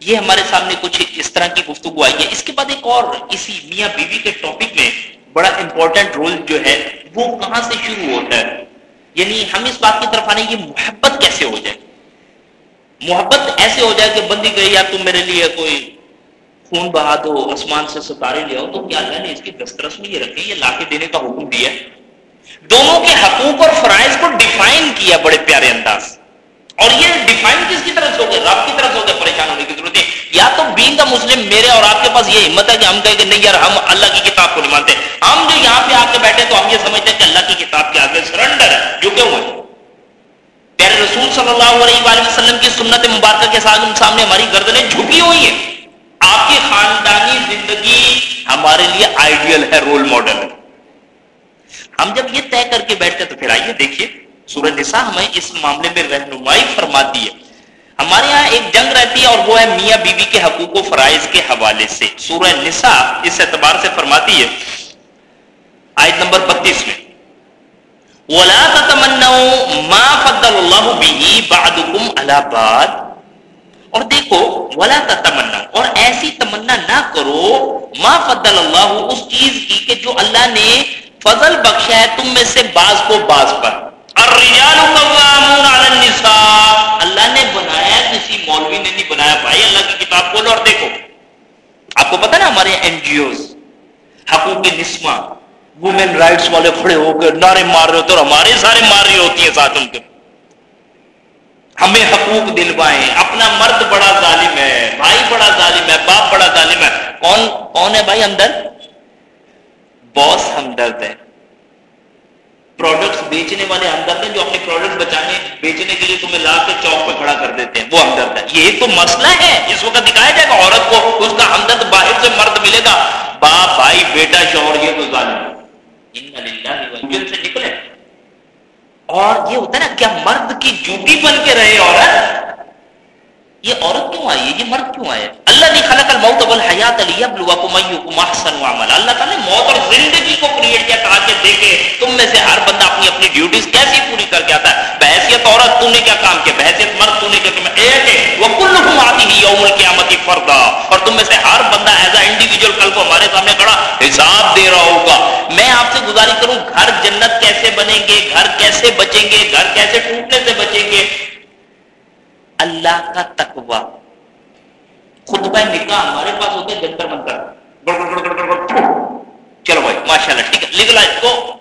یہ ہمارے سامنے کچھ اس طرح کی گفتگو آئی ہے۔ اس کے بعد ایک اور اسی میاں بیوی کے ٹاپک میں بڑا امپورٹنٹ رول جو ہے وہ کہاں سے شروع ہوتا ہے؟ یعنی ہم اس بات کی طرف آنے یہ محبت کیسے ہو جائے؟ محبت ایسے ہو جائے کہ بندی گئی یا تم میرے لیے کوئی خون بہا دو، آسمان سے ستارے لے آؤ۔ تو کیا اللہ نے اس کی دسترس میں یہ رکھے یہ لا کے دینے کا حکم دیا دونوں کے حقوق اور فرائض کو ڈیفائن کیا بڑے پیارے انداز۔ اور یہ ڈیفائن کس کی طرف سے ہو رب کی طرف سے ہو پریشان ہونے کی ضرورت ہے یا تو بینگ دا مسلم میرے اور آپ کے پاس یہ ہمت ہے کہ ہم کہیں کہ نہیں یار، ہم اللہ کی کتاب کو نہیں مانتے۔ ہم جو یہاں پہ آ کے بیٹھے تو ہم یہ سمجھتے ہیں کہ اللہ کی کتاب کے آگے سرنڈر ہے۔ جو کیوں ہے؟ پیارے رسول صلی اللہ علیہ وآلہ وسلم کی سنت مبارکہ کے سامنے ہماری گردنیں جھکی ہوئی ہیں۔ آپ کی خاندانی زندگی ہمارے لیے آئیڈیل ہے رول ماڈل ہم جب یہ طے کر کے بیٹھتے تو پھر آئیے دیکھیے۔ سورج نساء ہمیں اس معاملے میں رہنمائی فرماتی ہے۔ ہمارے یہاں ایک جنگ رہتی ہے اور وہ ہے میاں بیوی بی کے حقوق و فرائض کے حوالے سے۔ سورہ نساء اس اعتبار سے فرماتی ہے۔ آیت نمبر بتیس میں۔ وَلَا تَتَمَنَّوْا مَا فَضَّلُ اللَّهُ بِهِ بَعْدُكُمْ عَلَى بَعْدٍ۔ اور دیکھو، ولا تمنا اور ایسی تمنا نہ کرو ما فضل اللہ اس چیز کی کہ جو اللہ نے فضل بخشا ہے تم میں سے بعض کو بعض پر۔ اللہ نے بنایا کسی مولوی نے نہیں بنایا۔ بھائی اللہ کی کتاب کھولو اور دیکھو۔ آپ کو پتا نا ہمارے این جی اوز حقوق نسما وومین رائٹس والے کھڑے ہو کے نعرے مار رہے ہوتے اور ہمارے سارے مار رہی ہوتی ہیں ساتھ ان کے۔ ہمیں حقوق دلوائیں۔ اپنا مرد بڑا ظالم ہے، بھائی بڑا ظالم ہے، باپ بڑا ظالم ہے۔ کون کون ہے بھائی ہمدرد باس ہمدرد ہے پروڈکٹس بیچنے والے ہمدرد ہیں جو اپنے پروڈکٹ بچانے، بیچنے کے لیے تمہیں لا کے چوک پہ کھڑا کر دیتے ہیں، وہ ہمدرد ہے یہ تو مسئلہ ہے۔ اس وقت دکھایا جائے گا عورت کو، اس کا ہمدرد باہر سے مرد ملے گا۔ باپ بھائی، بیٹا، شوہر، یہ تو ظالم۔ سے نکلے اور یہ ہوتا ہے نا، کیا مرد کی جوتی بن کے رہے عورت؟ یہ عورت کیوں آئی ہے؟ یہ مرد کیوں آئے؟ اللہ نے خلق الموت والحیات لیبلوکم ایکم احسن عملا۔ اللہ تعالی نے موت اور زندگی کو کریٹ کیا تاکہ دیکھے تم میں سے ہر بندہ اپنی اپنی ڈیوٹیز کیسی پوری کر کے آتا ہے؟ بحیثیت عورت، تو نے کیا کام کیا؟ بحیثیت مرد، تو نے کیا تمہیں ایک ہے وکلکم آتی یوم القیامت فردا اور تم میں سے ہر بندہ ایز اے انڈیویجول کل کو ہمارے سامنے کھڑا حساب دے رہا ہوگا۔ میں آپ سے گزارش کروں، گھر جنت کیسے بنیں گے؟ گھر کیسے بچیں گے؟ گھر کیسے ٹوٹنے سے بچیں گے؟ اللہ کا تقوی۔ خطبہ نکاح، ہمارے پاس ہوتے ہیں جنتر منتر۔ چلو بھائی ماشاء اللہ ٹھیک ہے۔ لکھ لائف کو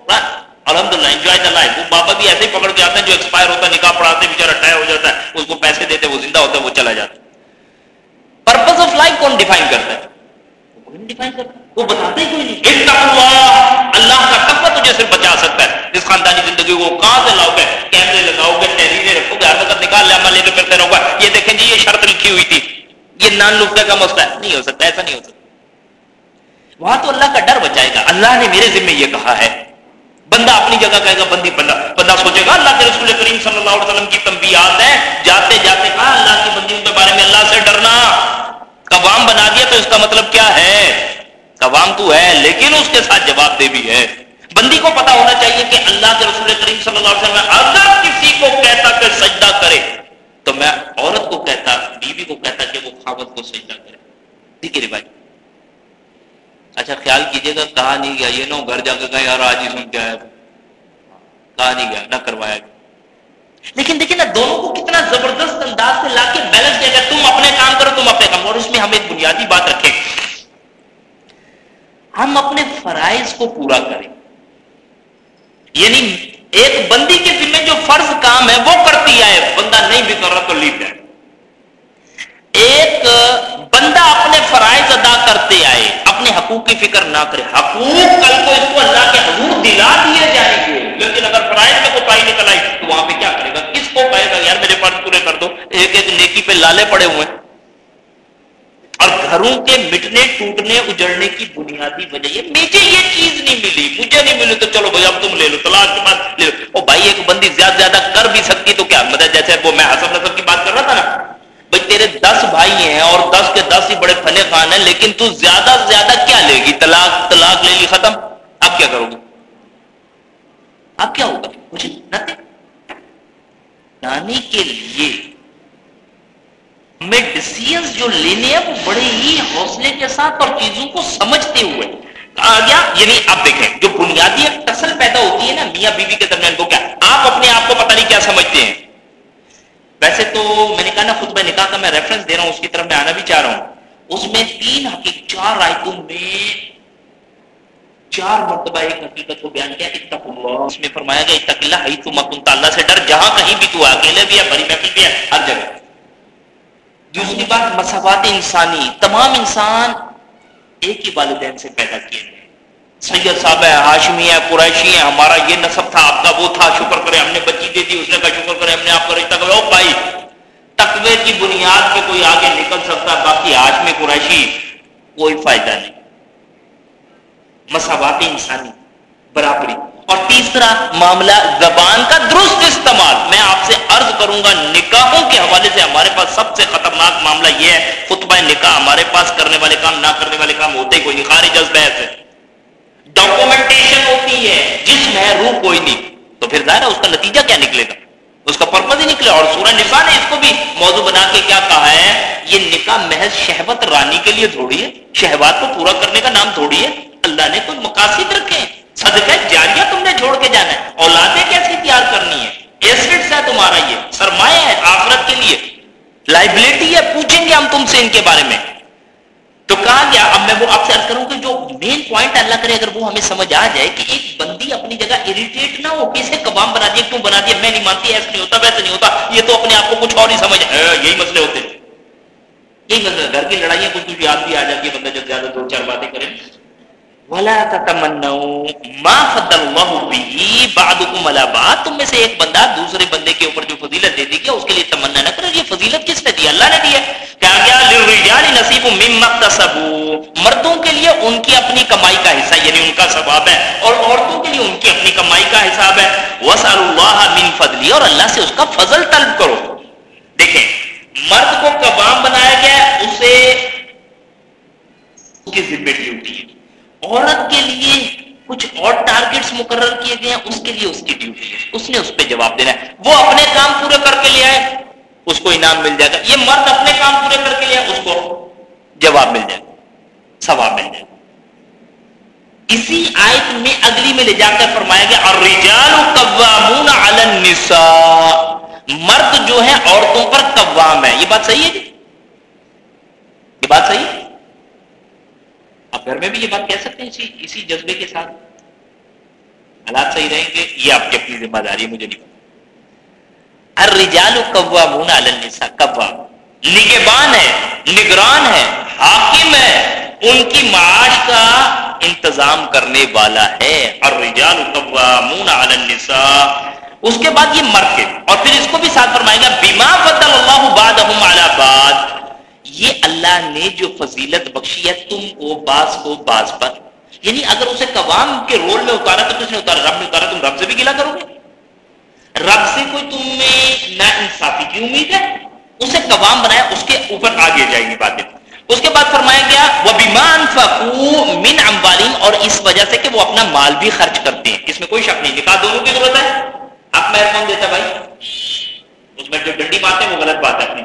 الحمد للہ انجوائے دا لائف وہ بابا بھی ایسے ہی پکڑ کے آتے ہیں جو ایکسپائر ہوتا ہے، نکاح پڑھاتے ہیں بےچارا ٹائر ہو جاتا ہے، اس کو پیسے دیتے وہ زندہ ہوتا ہے، وہ چلا جاتا ہے۔ پرپز آف لائف کون ڈیفائن کرتا ہے؟ وہ بتاتے ہی کوئی نہیں۔ اللہ کا تقوی تجھے صرف بچا سکتا ہے۔ جس خاندانی زندگی کو کہاں سے لاؤ گے، کیمرے لگاؤ گے تحریریں رکھو گے ہر وقت نکال لے، عمل لے کے پھرتے رہو گا۔ یہ دیکھیں جی یہ شرط لکھی ہوئی تھی۔ یہ نان نقطے کا مسئلہ ہے۔ نہیں ہو سکتا، ایسا نہیں ہو سکتا۔ وہاں تو اللہ کا ڈر بچائے گا۔ اللہ نے میرے ذمہ یہ کہا ہے۔ بندہ اپنی جگہ کہے گا، بندی بندہ بندہ سوچے گا، اللہ کے رسول کریم صلی اللہ علیہ وسلم کی تنبیات ہے جاتے جاتے کہا، اللہ کی بندیوں کے بارے میں اللہ سے ڈرنا۔ قوام بنا دیا تو اس کا مطلب کیا ہے؟ قوام تو ہے، لیکن اس کے ساتھ جواب دے بھی ہے۔ بندی کو پتا ہونا چاہیے کہ اللہ کے رسول کریم صلی اللہ علیہ وسلم اگر کسی کو کہتا کہ سجدہ کرے، تو میں عورت کو کہتا، بیوی کو کہتا کہ وہ خاوت کو سجدہ کرے۔ ٹھیک ہے جی بھائی۔ اچھا خیال کیجیے گا کہا نہیں گیا؟ یہ نو گھر جا کے گئے یار آج ہی سن کے آیا کہا نہیں گیا؟ نہ کروایا۔ گیا لیکن دیکھیں نا، دونوں کو کتنا زبردست انداز سے لا کے بیلنس کیا گیا۔ تم اپنے کام کرو، تم اپنے کام۔ اور اس میں ہم ایک بنیادی بات رکھیں۔ ہم اپنے فرائض کو پورا کریں۔ یعنی ایک بندی کے ذمہ جو فرض کام ہے وہ کرتی ہے، بندہ نہیں بھی کر رہا تو لیو جائے ایک بندہ اپنے فرائض ادا کرتے آئے، اپنے حقوق کی فکر نہ کرے۔ حقوق کل کو اس کو اللہ کے حضور دلا دیے جائیں گے۔ لیکن اگر فرائض میں کوئی پائی نکل آئی تو وہاں پہ کیا کرے گا؟ کس کو کہے گا، یار میرے پاس پورے کر دو۔ ایک ایک نیکی پہ لالے پڑے ہوئے۔ اور گھروں کے مٹنے ٹوٹنے اجڑنے کی بنیادی وجہ یہ مجھے یہ چیز نہیں ملی، مجھے نہیں ملی تو چلو بھائی اب تم لے لو، طلاق کے بعد لے لو۔ او بھائی، ایک بندی زیادہ زیادہ کر بھی سکتی تو کیا؟ مطلب جیسے وہ میں حسن نصر کی بات کر رہا تھا نا۔ بھائی تیرے دس بھائی ہیں اور دس کے دس ہی بڑے فنے خان ہیں، لیکن تو زیادہ سے زیادہ کیا لے گی؟ طلاق طلاق لے لی، ختم۔ اب کیا کرو گی اب کیا ہوگا؟ کچھ نانی کے لیے ہمیں ڈسیزنس جو لینے ہیں وہ بڑے ہی حوصلے کے ساتھ اور چیزوں کو سمجھتے ہوئے۔ گیا یعنی آپ دیکھیں، جو بنیادی ایک ٹسل پیدا ہوتی ہے نا میاں بیوی کے درمیان، وہ کیا؟ آپ اپنے آپ کو پتہ نہیں کیا سمجھتے ہیں۔ ویسے تو میں نے کہا نا خود میں نکاح کا میں ریفرنس دے رہا ہوں، اس کی طرف میں آنا بھی چاہ رہا ہوں۔ اس میں تین حقیقت چار آیتوں میں چار مرتبہ ایک حقیقت کو بیان کیا اتق اللہ۔ اس میں فرمایا گیا، اتق اللہ ہی تو مکنتا اللہ سے ڈر، جہاں کہیں بھی تو اکیلے بھی ہے بڑی محفل بھی ہے، ہر جگہ۔ دوسری بات مساوات انسانی، تمام انسان ایک ہی والدین سے پیدا کیے گئے۔ سید صاحب ہے ہاشمی ہے قریشی ہے ہمارا یہ نصب تھا، آپ کا وہ تھا، شکر کرے ہم نے بچی دے دی، اس نے کہا شکر کرے ہم نے آپ کا رشتہ کرو بھائی، تقوی کی بنیاد پہ کوئی آگے نکل سکتا ہے باقی ہاشمی قریشی، کوئی فائدہ نہیں۔ مساوات انسانی، برابری۔ اور تیسرا معاملہ زبان کا درست استعمال۔ میں آپ سے عرض کروں گا، نکاحوں کے حوالے سے ہمارے پاس سب سے خطرناک معاملہ یہ ہے، خطبہ نکاح۔ ہمارے پاس کرنے والے کام، نہ کرنے والے کام ہوتے کوئی نہیں، خارج از بحث ہے۔ ڈاکومنٹیشن ہوتی ہے، جس میں روح کوئی نہیں۔ تو پھر ظاہر ہے، اس کا نتیجہ کیا نکلے گا؟ اس کا پرپز ہی نکلے اور سورہ نساء نے اس کو بھی موضوع بنا کے کیا کہا ہے، یہ نکاح محض شہوت رانی کے لیے تھوڑی ہے، شہوات کو پورا کرنے کا نام تھوڑی ہے۔ اللہ نے کوئی مقاصد رکھے ہیں۔ صدقہ جاریہ تم نے چھوڑ کے جانا ہے۔ اولادیں کیسے تیار کرنی ہے ایسٹس ہے تمہارا یہ۔ سرمایہ ہے آخرت کے لیے۔ لائبلٹی ہے، پوچھیں گے ہم تم سے ان کے بارے میں۔ تو کہا گیا، اب میں وہ آپ سے کروں کہ جو مین پوائنٹ اللہ کرے اگر وہ ہمیں سمجھ آ جائے کہ ایک بندی اپنی جگہ اریٹیٹ نہ ہو کسے کبام بنا دیا، کیوں بنا دیا؟ میں نہیں مانتی، ایسا نہیں ہوتا، ویسا نہیں ہوتا۔ یہ تو اپنے آپ کو کچھ اور ہی سمجھ یہی مسئلے ہوتے یہی مسئلہ، گھر کی لڑائیاں، کچھ کچھ یاد بھی آ جاتی ہے بندہ جب زیادہ دو چار باتیں کریں ولا تتمنوا ما فضل الله به بعضكم على بعض، تم میں سے ایک بندہ دوسرے بندے کے اوپر جو فضیلت دے دی گیا، اس کے لیے تمنا نہ کرو، یہ فضیلت کس نے دی؟ اللہ نے دی ہے۔ کیا گیا، للرجال نصیب مما اكتسبوا۔ مردوں کے لیے ان کی اپنی کمائی کا حصہ یعنی ان کا ثواب ہے، اور عورتوں کے لیے ان کی اپنی کمائی کا حساب ہے۔ واسال الله من فضله، اور اللہ سے اس کا فضل طلب کرو۔ دیکھیں، مرد کو قوام بنایا گیا؟ اسے، اس کی ذمہ ڈیوٹی ہے۔ عورت کے لیے کچھ اور ٹارگٹس مقرر کیے گئے ہیں، اس کے لیے اس کی ڈیوٹی ہے۔ اس نے اس پہ جواب دینا ہے۔ وہ اپنے کام پورے کر کے لے آئے، اس کو انعام مل جائے گا۔ یہ مرد اپنے کام پورے کر کے لے آئے، اس کو جواب مل جائے گا، ثواب مل جائے گا۔ اسی آیت میں اگلی میں لے جا کر فرمایا گیا اور قوامون علی النساء۔ مرد جو ہے عورتوں پر قوام ہے۔ یہ بات صحیح ہے جی؟ یہ بات صحیح ہے؟ آپ گھر میں بھی یہ بات کہہ سکتے ہیں، اسی اسی جذبے کے ساتھ۔ حالات صحیح رہیں گے، یہ آپ کی اپنی ذمہ داری ہے، مجھے نہیں پتا۔ الرجال قوامون علی النساء، قوام۔ نگبان ہے، نگران ہے، حاکم ہے، ان کی معاش کا انتظام کرنے والا ہے۔ الرجال قوامون علی النساء۔ اس کے بعد یہ مرتے اور پھر اس کو بھی ساتھ فرمائے گا بیما فضل اللہ بعدهم علی بعد۔ یہ اللہ نے جو فضیلت بخشی ہے تم کو، باز کو، باز پر۔ یعنی اگر اسے قوام کے رول میں اتارا تو کس نے اتارا؟ رب نے اتارا، تم رب سے بھی گلا کرو گے۔ رب سے کوئی تم میں نہ انصافی کی امید ہے؟ اسے قوام بنایا، اس کے اوپر آگے جائے گی باتیں۔ اس کے بعد فرمایا گیا وہ بیمان فکو من امبالین اور اس وجہ سے کہ وہ اپنا مال بھی خرچ کرتے ہیں۔ اس میں کوئی شک نہیں۔ نکاح دونوں کی ضرورت ہے؟ اب میں کون دیتا بھائی۔ اس میں جو ڈنڈی مارتے ہیں وہ غلط بات ہے اپنی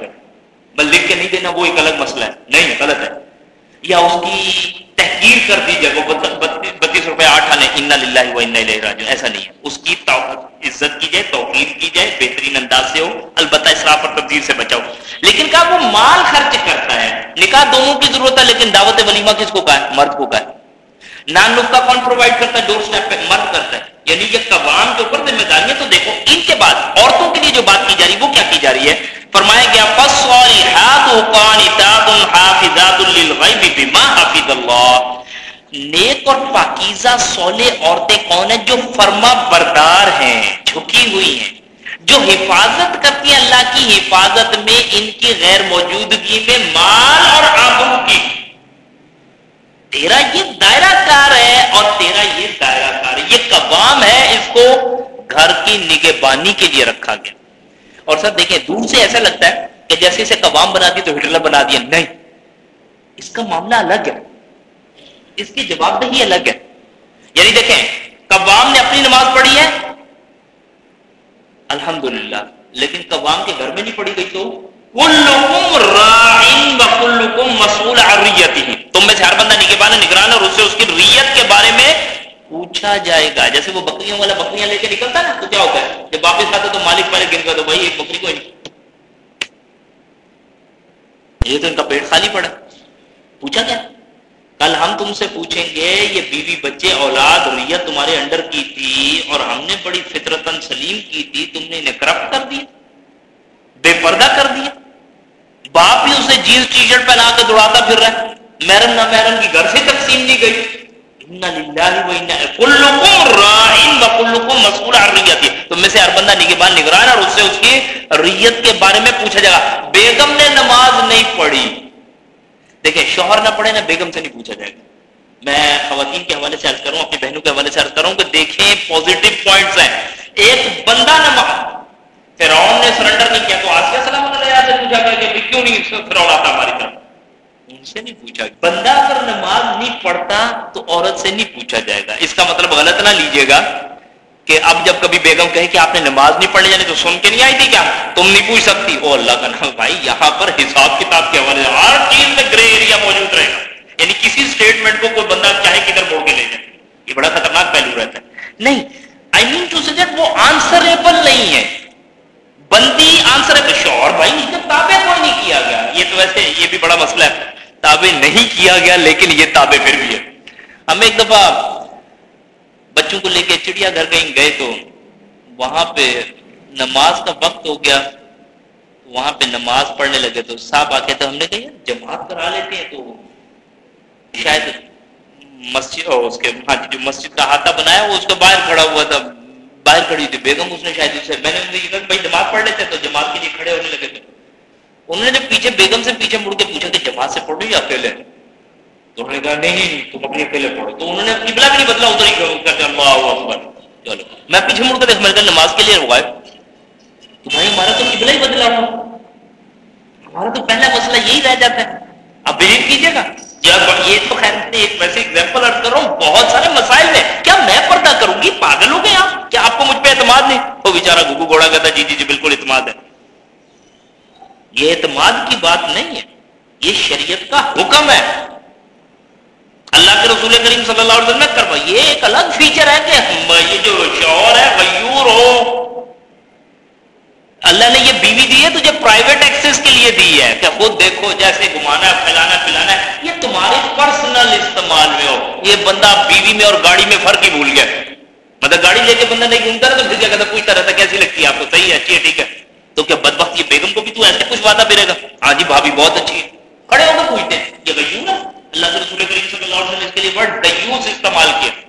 بس لکھ کے نہیں دینا، وہ ایک الگ مسئلہ ہے۔ نہیں، غلط ہے۔ یا اس کی تحقیر کر دی جائے وہ بتیس روپے آٹھ آنے ان للہ و ان راجو ایسا نہیں ہے۔ اس کی عزت کی جائے توقیر کی جائے بہترین انداز سے ہو۔ البتہ اسراف اور تبدیل سے بچاؤ۔ لیکن کہا وہ مال خرچ کرتا ہے۔ نکاح دونوں کی ضرورت ہے، لیکن دعوت ولیمہ کس کو کہا ہے؟ مرد کو کہا ہے۔ نان نکا کون پرووائڈ کرتا ہے؟ ڈور اسٹیپ پہ مرد کرتا ہے۔ یعنی یہ قوام کے اوپر ذمہ داریاں تو دیکھو، ان کے بعد عورتوں کے لیے جو بات کی جا رہی ہے، وہ کیا کی جا رہی ہے؟ فرمایا گیا نیک اور پاکیزہ سولے عورتیں کون ہیں؟ جو فرما بردار ہیں، جھکی ہوئی ہیں۔ جو حفاظت کرتی ہیں اللہ کی حفاظت میں، ان کی غیر موجودگی میں مال اور آبرو کی۔ تیرا یہ دائرہ کار ہے اور تیرا یہ دائرہ کار ہے۔ یہ قوام ہے، اس کو گھر کی نگہبانی کے لیے رکھا گیا۔ اور سر دیکھیں، دور سے ایسا لگتا ہے کہ جیسے اسے قوام بنا دی تو ہٹلر بنا دیا۔ نہیں، اس کا معاملہ الگ ہے۔ اس کی جواب دہی الگ ہے۔ یعنی دیکھیں، قوام نے اپنی نماز پڑھی ہے۔ الحمدللہ، لیکن قوام کے گھر میں نہیں پڑھی گئی تو مسول تم میں سے ہر بندہ نگہبان نگران اور اس سے اس کی ریت کے بارے میں پوچھا جائے گا۔ جیسے وہ بکریوں والا بکریاں لے کے نکلتا نا، تو کیا ہوتا ہے؟ جب واپس آتا تو مالک پہلے گن کر دو، بھائی، ایک بکری کو یہ تو ان کا پیٹ خالی پڑا۔ پوچھا کیا؟ کل ہم تم سے پوچھیں گے، یہ بیوی بچے، اولاد، ریت تمہارے انڈر کی تھی اور ہم نے بڑی فطرتن سلیم کی تھی، تم نے انہیں کرپٹ کر دیا، بے پردہ کر دیا۔ باپ بھی اسے جینس ٹی شرٹ پہنا کے دوڑاتا پھر رہا ہے۔ محرم نہ محرم کی گھر سے تقسیم نہیں گئی۔ تم میں سے ہر بندہ نگبان نگران اور اس سے اس کی ریت کے بارے میں پوچھا جائے گا۔ بیگم نے نماز نہیں پڑھی۔ دیکھیں، شوہر نہ پڑھے نہ بیگم سے نہیں پوچھا جائے گا۔ میں خواتین کے حوالے سے عرض کروں، اپنی بہنوں کے حوالے سے عرض کروں کہ دیکھیں پوزیٹو پوائنٹس ہیں۔ ایک بندہ نماز فرعون نے سرنڈر نہیں کیا تو آسیہ سلام علیہ سے پوچھا گیا کہ کیوں نہیں فرعون آتا ہماری طرف؟ ان سے نہیں، پوچھا۔ بندہ اگر نماز نہیں پڑھتا تو عورت سے نہیں پوچھا جائے گا۔ اس کا مطلب غلط نہ لیجیے گا کہ اب جب کبھی بیگم کہے کہ آپ نے نماز نہیں پڑھنے یعنی جانے تو سن کے نہیں آئی تھی کیا؟ تم نہیں پوچھ سکتی۔ او اللہ کا نام، بھائی، یہاں پر حساب کتاب کے حوالے ہر چیز میں گرے ایریا موجود رہے گا۔ یعنی کسی اسٹیٹمنٹ کو کوئی بندہ چاہے کدھر موڑ کے لے جائے۔ یہ بڑا خطرناک پہلو رہتا ہے۔ نہیں آئی مین ٹو سجیکٹ وہ آنسریبل نہیں ہے۔ بندی آنسر ہے تو شور بھائی، اس نے تابع کوئی نہیں کیا گیا۔ یہ تو ویسے یہ بھی بڑا مسئلہ ہے۔ تابع نہیں کیا گیا، لیکن یہ تابع پھر بھی ہے۔ ہم ایک دفعہ بچوں کو لے کے چڑیا گھر کہیں گئے تو وہاں پہ نماز کا وقت ہو گیا۔ وہاں پہ نماز پڑھنے لگے تو صاحب آ کے تو ہم نے کہا جماعت کرا لیتے ہیں تو شاید مسجد اس کے ہاں جو مسجد کا ہاتھا بنایا، وہ اس کا باہر کھڑا ہوا تھا۔ باہر کھڑی تھی، بیگم اس نے شاید اسے میں نے یہ کہا بھائی جماعت پڑھ لیتے تو جماعت کے لیے کھڑے ہونے لگے تھے۔ انہوں نے جب پیچھے، بیگم سے پیچھے مڑ کے پوچھا کہ جماعت سے پڑھو یا اکیلے؟ تو انہوں نے کہا، نہیں تم اپنی اکیلے پڑھو۔ تو انہوں نے قبلہ بھی نہیں بدلا، ادھر ہی کہتے اللہ اکبر۔ چلو، میں پیچھے مڑ کے دیکھ میں نے کہا، نماز کے لیے رکائے تو بھائی، ہمارا تو قبلہ ہی بدلا ہوا ہمارا تو پہلا مسئلہ یہی رہ جاتا ہے۔ اب بلیو کیجیے گا۔ یہ تو خیر ایک ویسے ایگزامپل ارد کر رہا ہوں، بہت سارے مسائل میں کیا میں پردہ کروں گی؟ پاگل ہو گئے آپ۔ کیا آپ کو مجھ پہ اعتماد نہیں؟ وہ بیچارہ گگو گھوڑا کہتا جی جی جی بالکل اعتماد ہے۔ یہ اعتماد کی بات نہیں ہے۔ یہ شریعت کا حکم ہے۔ اللہ کے رسول کریم صلی اللہ علیہ وسلم کروا یہ ایک الگ فیچر ہے کہ یہ جو شور ہے، غیور ہو۔ اللہ نے یہ بیوی دی ہے تجھے پرائیویٹ ایکسس کے لیے دی ہے کہ خود دیکھو جیسے گھمانا ہے، پھیلانا پلانا ہے۔ یہ تمہاری پرسنل استعمال میں ہو۔ یہ بندہ بیوی میں اور گاڑی میں فرق ہی بھول گیا۔ مطلب گاڑی لے کے بندہ نہیں گھومتا رہا تو پھر کیا کہتا پوچھتا رہتا کیسی لگتی ہے آپ کو؟ صحیح ہے، اچھی ہے، ٹھیک ہے۔ تو کیا بد وقت یہ بیگم کو بھی تو ایسے کچھ وعدہ پھرے گا۔ ہاں جی بھابھی بہت اچھی ہے۔ کھڑے ہو کے پوچھتے ہیں، یہ غیور ہے؟ اللہ کے رسول کریم صلی اللہ علیہ وسلم اس کے لیے ورڈ دیوس استعمال کیا۔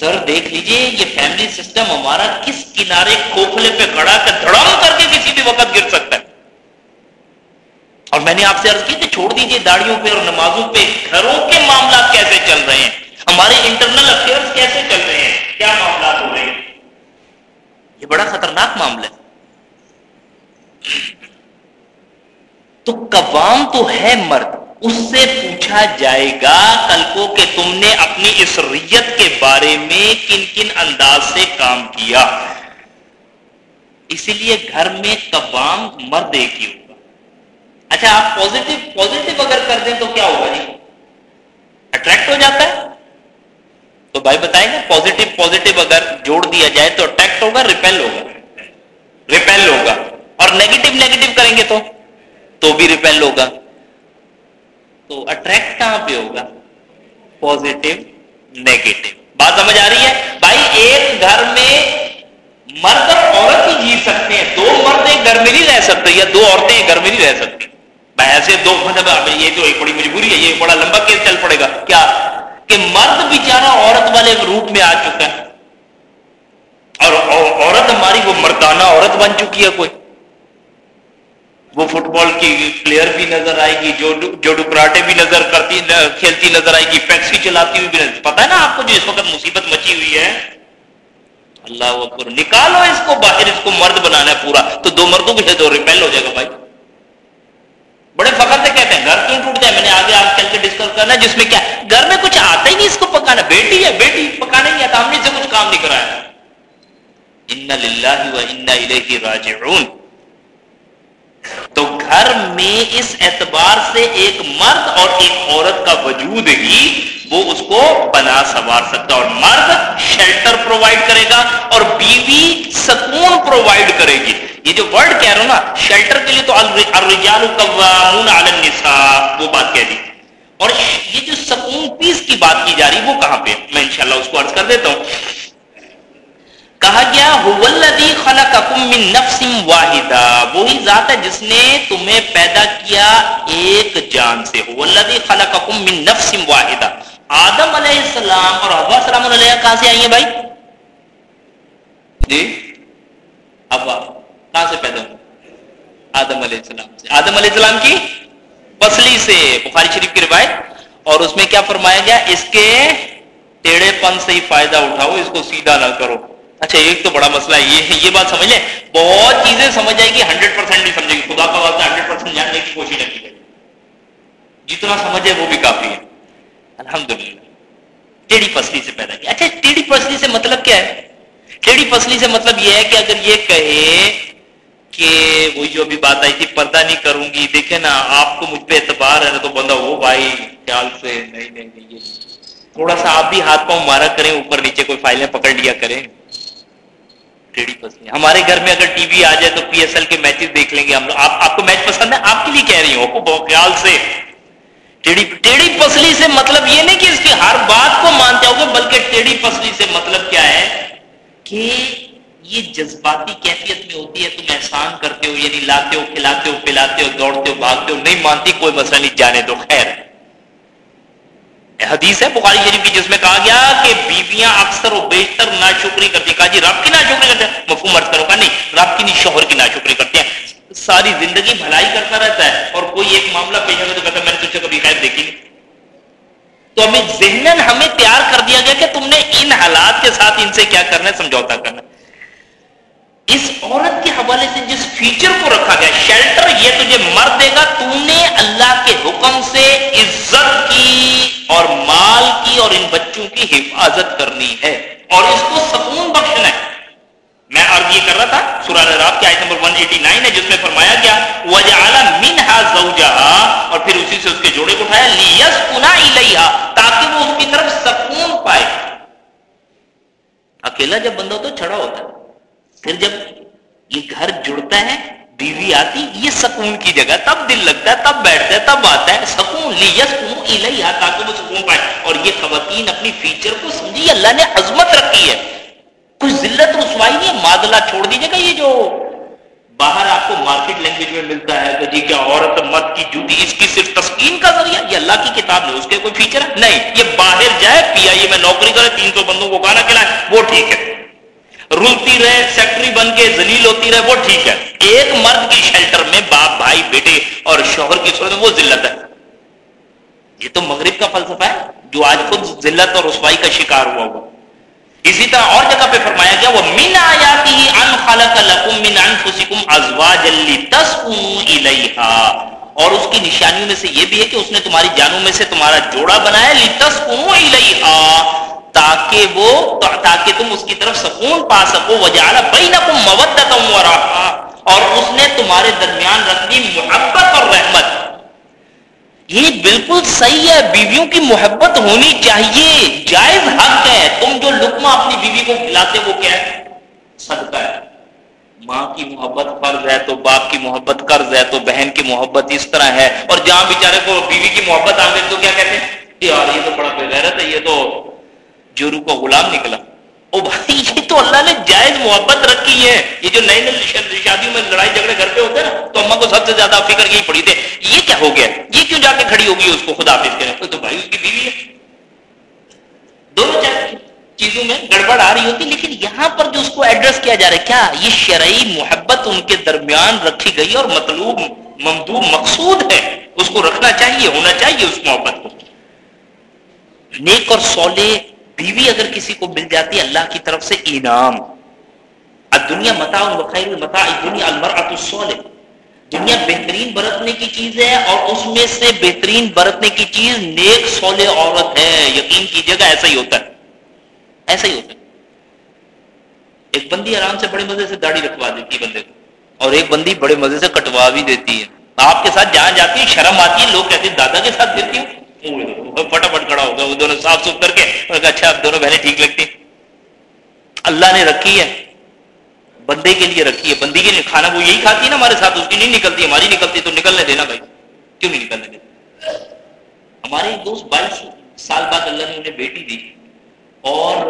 سر دیکھ لیجیے، یہ فیملی سسٹم ہمارا کس کنارے کھوکھلے پہ کھڑا کر دھڑام کر کے کسی بھی وقت گر سکتا ہے۔ اور میں نے آپ سے عرض کی کہ چھوڑ دیجیے داڑیوں پہ اور نمازوں پہ، گھروں کے معاملات کیسے چل رہے ہیں؟ ہمارے انٹرنل افیئرس کیسے چل رہے ہیں؟ کیا معاملات ہو رہے ہیں؟ یہ بڑا خطرناک معاملہ ہے۔ تو قوام تو ہے مرد۔ اس سے پوچھا جائے گا کل کو کہ تم نے اپنی اس ریت کے بارے میں کن کن انداز سے کام کیا؟ اسی لیے گھر میں قوام مرد ایک ہی ہوگا۔ اچھا آپ پوزیٹو پوزیٹو اگر کر دیں تو کیا ہوگا جی؟ اٹریکٹ ہو جاتا ہے۔ تو بھائی بتائیں گے پوزیٹو پوزیٹو اگر جوڑ دیا جائے تو اٹریکٹ ہوگا ریپیل ہوگا؟ ریپیل ہوگا۔ اور نیگیٹو نیگیٹو کریں گے تو؟ تو بھی ریپیل ہوگا۔ تو اٹریکٹ کہاں پہ ہوگا? پوزیٹو نیگیٹو بات سمجھ آ رہی ہے؟ بھائی، ایک گھر میں مرد اور عورت ہی جی سکتے ہیں۔ دو مرد ایک گھر میں نہیں رہ سکتے یا دو عورتیں ایک گھر میں نہیں رہ سکتی ایسے دو مطلب یہ تو ایک بڑی مجبوری ہے، یہ بڑا لمبا کیس چل پڑے گا۔ کیا؟ کہ مرد بیچارہ عورت والے روپ میں آ چکا ہے۔ اور عورت ہماری وہ مردانہ عورت بن چکی ہے کوئی۔ وہ فٹ بال کی پلیئر بھی نظر آئے گی، جو جو ڈکراٹے بھی نظر کرتی کھیلتی نظر آئے گی پیکسی چلاتی ہوئی بھی نظر پتا ہے نا آپ کو جو اس وقت مصیبت مچی ہوئی ہے؟ اللہ اکبر، نکالو اس کو باہر، اس کو مرد بنانا ہے پورا۔ تو دو مردوں بھی ہے دو ریپیل ہو جائے گا بھائی۔ بڑے فخر سے کہتے ہیں، گھر کیوں ٹوٹ جائے میں نے آگے آج چل کے ڈسکس کرنا جس میں کیا گھر میں کچھ آتا ہی نہیں اس کو پکانا۔ بیٹی ہے، بیٹی پکانے نہیں آتا، ہم نے سے کچھ کام نہیں کرایا۔ ان للہ و الیہ راجعون۔ تو گھر میں اس اعتبار سے ایک مرد اور ایک عورت کا وجود ہی وہ اس کو بنا سنوار سکتا اور مرد شیلٹر پرووائڈ کرے گا اور بیوی سکون پرووائڈ کرے گی۔ یہ جو ورڈ کہہ رہا ہوں نا شیلٹر کے لیے تو الرجال قوامون علی النساء، وہ بات کہہ دی۔ اور یہ جو سکون پیس کی بات کی جا رہی وہ کہاں پہ میں انشاءاللہ اس کو عرض کر دیتا ہوں۔ کہا گیا خلقکم من نفس واحدہ. وہی ذات ہے جس نے تمہیں پیدا کیا ایک جان سے۔ خلقکم من نفس واحدہ. آدم علیہ السلام اور حوا سلام علیہ کہاں سے آئی ہیں بھائی؟ جی؟ ابا کہاں سے پیدا ہوئی آدم علیہ السلام سے۔ آدم علیہ السلام کی پسلی سے بخاری شریف کی روایت۔ اور اس میں کیا فرمایا گیا؟ اس کے ٹیڑے پن سے ہی فائدہ اٹھاؤ اس کو سیدھا نہ کرو۔ اچھا ایک تو بڑا مسئلہ یہ یہ بات سمجھ لیں، بہت چیزیں سمجھ جائے گی ہنڈریڈ پرسینٹ نہیں سمجھے گی، خدا کا واسطہ ہنڈریڈ پرسینٹ جاننے کی کوشش رکھی جائے جتنا سمجھے وہ بھی کافی ہے۔ الحمد للہ ٹیڑھی پسلی سے پیدا کیا۔ اچھا ٹیڑھی پسلی سے مطلب کیا ہے؟ ٹیڑھی پسلی سے مطلب یہ ہے کہ اگر یہ کہے کہ وہی جو ابھی بات آئی تھی، پردہ نہیں کروں گی، دیکھیں نا، آپ کو مجھ پہ اعتبار ہے تو بندہ، وہ بھائی، خیال سے، نہیں نہیں نہیں، یہ تھوڑا سا آپ بھی ہاتھ پاؤں مارا کریں، اوپر نیچے کوئی فائلیں پکڑ لیا کریں۔ ٹیڑھی پسلی ہمارے گھر میں اگر ٹی وی آ جائے تو پی ایس ایل کے میچز دیکھ لیں گے ہم آپ آپ کو میچ پسند ہے آپ کے لیے کہہ رہی ہوں بہت خیال سے ٹیڑھی ٹیڑھی پسلی سے مطلب یہ نہیں کہ اس کی ہر بات کو مانتے ہو گے بلکہ ٹیڑھی پسلی سے مطلب کیا ہے کہ یہ جذباتی کیفیت میں ہوتی ہے تم احسان کرتے ہو یعنی لاتے ہو کھلاتے ہو پلاتے ہو دوڑتے ہو بھاگتے ہو نہیں مانتی کوئی مسئلہ نہیں جانے دو خیر حدیث ہے بخاری شریف کی جس میں کہا گیا کہ بیویاں اکثر و بیشتر نا شکری کرتی کہا جی رب کی نا شکری کرتے ہیں؟ مفہوم مرض کرو، کہا نہیں، رب کی نہیں شوہر کی نا شکری کرتے ہیں۔ ساری زندگی بھلائی کرتا رہتا ہے اور کوئی ایک معاملہ پیش آتا تو کہتا ہے، میں نے تجھے کبھی خیر دیکھی تو ہمیں ذہن ہمیں تیار کر دیا گیا کہ تم نے ان حالات کے ساتھ ان سے کیا کرنا ہے، سمجھوتا کرنا اس عورت کے حوالے سے جس فیچر کو رکھا گیا شیلٹر یہ تجھے مر دے گا تم نے اللہ کے حکم سے عزت کی اور مال کی اور ان بچوں کی حفاظت کرنی ہے۔ اور اس کو سکون بخشنا ہے۔ میں عرض یہ کر رہا تھا، سورہ الراب کی آیت نمبر 189 ہے، جس میں فرمایا گیا، وَجَعَلَ مِنْهَا زَوْجَهَا، اور پھر اسی سے اس کے جوڑے کو اٹھایا، لِيَسْكُنَا إِلَيْهَا، تاکہ وہ اس کی طرف سکون پائے۔ اکیلا جب بندہ تو چھڑا ہوتا ہے۔ پھر جب یہ گھر جڑتا ہے، بیوی آتی، یہ سکون کی جگہ، تب دل لگتا ہے، تب بیٹھتا ہے، تب آتا ہے، سکون کیوں لیس الہا تاکہ وہ سکون پائے۔ اور یہ خواتین اپنی فیچر کو سمجھی، اللہ نے عظمت رکھی ہے۔ کچھ ذلت رسوائی نہیں ہے، مادلہ چھوڑ دیجیے گا یہ جو باہر آپ کو مارکیٹ لینگویج میں ملتا ہے کہ جی کیا عورت مت کی جوتی، اس کی صرف تسکین کا ذریعہ؟ یہ اللہ کی کتاب ہے اس کے کوئی فیچر ہے؟ نہیں، یہ باہر جائے، پی آئی اے میں نوکری کرے، تین سو بندوں کو کھانا کھلائے، وہ ٹھیک ہے۔ رلتی رہے، سیکٹری بن کے زلیل ہوتی رہے، وہ ٹھیک ہے۔ ایک مرد کی شیلٹر میں باپ، بھائی، بیٹے اور شوہر کی صورت میں وہ ذلت ہے۔ یہ تو مغرب کا فلسفہ ہے، جو آج خود ذلت اور رسوائی کا شکار ہوا ہوا۔ اسی طرح اور جگہ پہ فرمایا گیا، وہ من آیاتی ان خلق لکم من انفسکم ازواج لتسکنوا الیہا اور اس کی نشانیوں میں سے یہ بھی ہے کہ اس نے تمہاری جانوں میں سے تمہارا جوڑا بنایا لتسکنوا الیہا تاکہ وہ تاکہ تم اس کی طرف سکون پا سکو، وجعل بینکم مودۃ و رحمہ اور اس نے تمہارے درمیان رکھ دی محبت اور رحمت۔ یہ بالکل صحیح ہے، بیویوں کی محبت ہونی چاہیے۔ جائز حق ہے۔ تم جو لکما اپنی بیوی کو کھلاتے وہ کیا ہے؟ صدقہ ہے۔ ماں کی محبت فرض ہے تو باپ کی محبت قرض ہے تو بہن کی محبت اس طرح ہے۔ اور جہاں بیچارے کو بیوی کی محبت آ گئی تو کیا کہتے ہیں؟ یار، یہ تو بڑا بغیرت ہے، یہ تو جورو کو غلام نکلا۔ او بھائی، یہ تو اللہ نے جائز محبت رکھی ہے۔ یہ جو نئی نئی شادیوں میں لڑائی جھگڑے گھر پہ ہوتے ہیں نا، تو اما کو سب سے زیادہ فکر یہی پڑی تھے یہ کیا ہو گیا؟ یہ کیوں جا کے کھڑی ہوگی اس کو؟ خدا حافظ کرے۔ تو بھائی، اس کی بیوی ہے۔ دونوں چیزوں میں گڑبڑ آ رہی ہوتی، لیکن یہاں پر جو اس کو ایڈریس کیا جا رہا ہے، کیا یہ شرعی محبت ان کے درمیان رکھی گئی اور مطلوب، ممدوب، مقصود ہے؟ اس کو رکھنا چاہیے، ہونا چاہیے اس محبت کو۔ نیک اور سولے بیوی اگر کسی کو مل جاتی ہے اللہ کی طرف سے انعام۔ دنیا متا خیر متا دنیا المرات دنیا بہترین برتنے کی چیز ہے اور اس میں سے بہترین برتنے کی چیز نیک سولے عورت ہے۔ یقین کیجیے گا، ایسا ہی ہوتا ہے۔ ایسا ہی ہوتا ہے۔ ایک بندی آرام سے بڑے مزے سے داڑھی رکھوا دیتی ہے بندے کو اور ایک بندی بڑے مزے سے کٹوا بھی دیتی ہے۔ آپ کے ساتھ جہاں جاتی ہے، شرم آتی ہے، لوگ کہتے ہیں، دادا کے ساتھ دیتی ہوں۔ فٹافٹ کھڑا ہوگا، وہ دونوں صاف سف کر کے اچھا اب دونوں بہنیں ٹھیک لگتی۔ اللہ نے رکھی ہے، بندے کے لیے رکھی ہے بندی کے لیے کھانا، وہ یہی کھاتی ہے نا ہمارے ساتھ، اس کی نہیں نکلتی، ہماری نکلتی تو نکلنے دینا بھائی۔ کیوں نہیں نکلنے دینا؟ ہمارے دوست بائیس سال بعد اللہ نے انہیں بیٹی دی۔ اور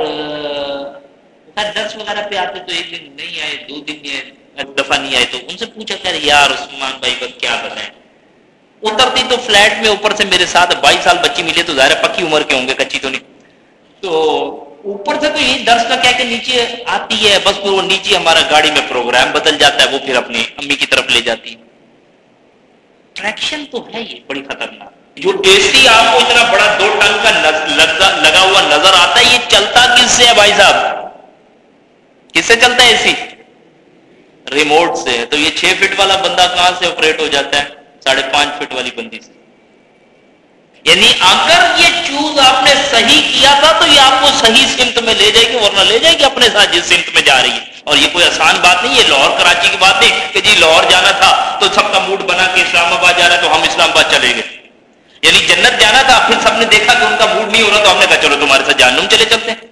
درس وغیرہ پہ آتے تو ایک دن نہیں آئے، دو دن دفعہ نہیں آئے، تو ان سے پوچھا کر یار عثمان بھائی، بس کیا بتائیں؟ اترتی تو فلیٹ میں اوپر سے میرے ساتھ بائیس سال بچی ملے تو ظاہر پکی عمر کے ہوں گے، کچی تو نہیں۔ تو اوپر سے تو یہی درس کا کیا کہ نیچے آتی ہے، بس پھر وہ نیچے ہمارا گاڑی میں پروگرام بدل جاتا ہے، وہ پھر اپنی امی کی طرف لے جاتی۔ ٹریکشن تو ہے یہ، بڑی خطرناک۔ جو ٹیسٹی آپ کو اتنا بڑا دو ٹنگ کا لگا ہوا نظر آتا ہے، یہ چلتا کس سے ہے بھائی صاحب؟ کس سے چلتا ہے اسی ریموٹ سے۔ تو یہ چھ فٹ والا بندہ کہاں سے آپریٹ ہو جاتا ہے؟ ساڑھے پانچ فٹ والی بندی سے۔ یعنی اگر یہ چوز آپ نے صحیح کیا تھا تو یہ آپ کو صحیح سمت میں لے جائے گی، ورنہ لے جائے گی اپنے ساتھ جس سمت میں جا رہی ہے۔ اور یہ کوئی آسان بات نہیں، یہ لاہور کراچی کی بات نہیں کہ جی لاہور جانا تھا تو سب کا موڈ بنا کے اسلام آباد جا رہا ہے تو ہم اسلام آباد چلے گئے۔ یعنی جنت جانا تھا، پھر سب نے دیکھا کہ ان کا موڈ نہیں ہو رہا تو ہم نے کہا چلو تمہارے ساتھ جانوں چلے چلتے ہیں۔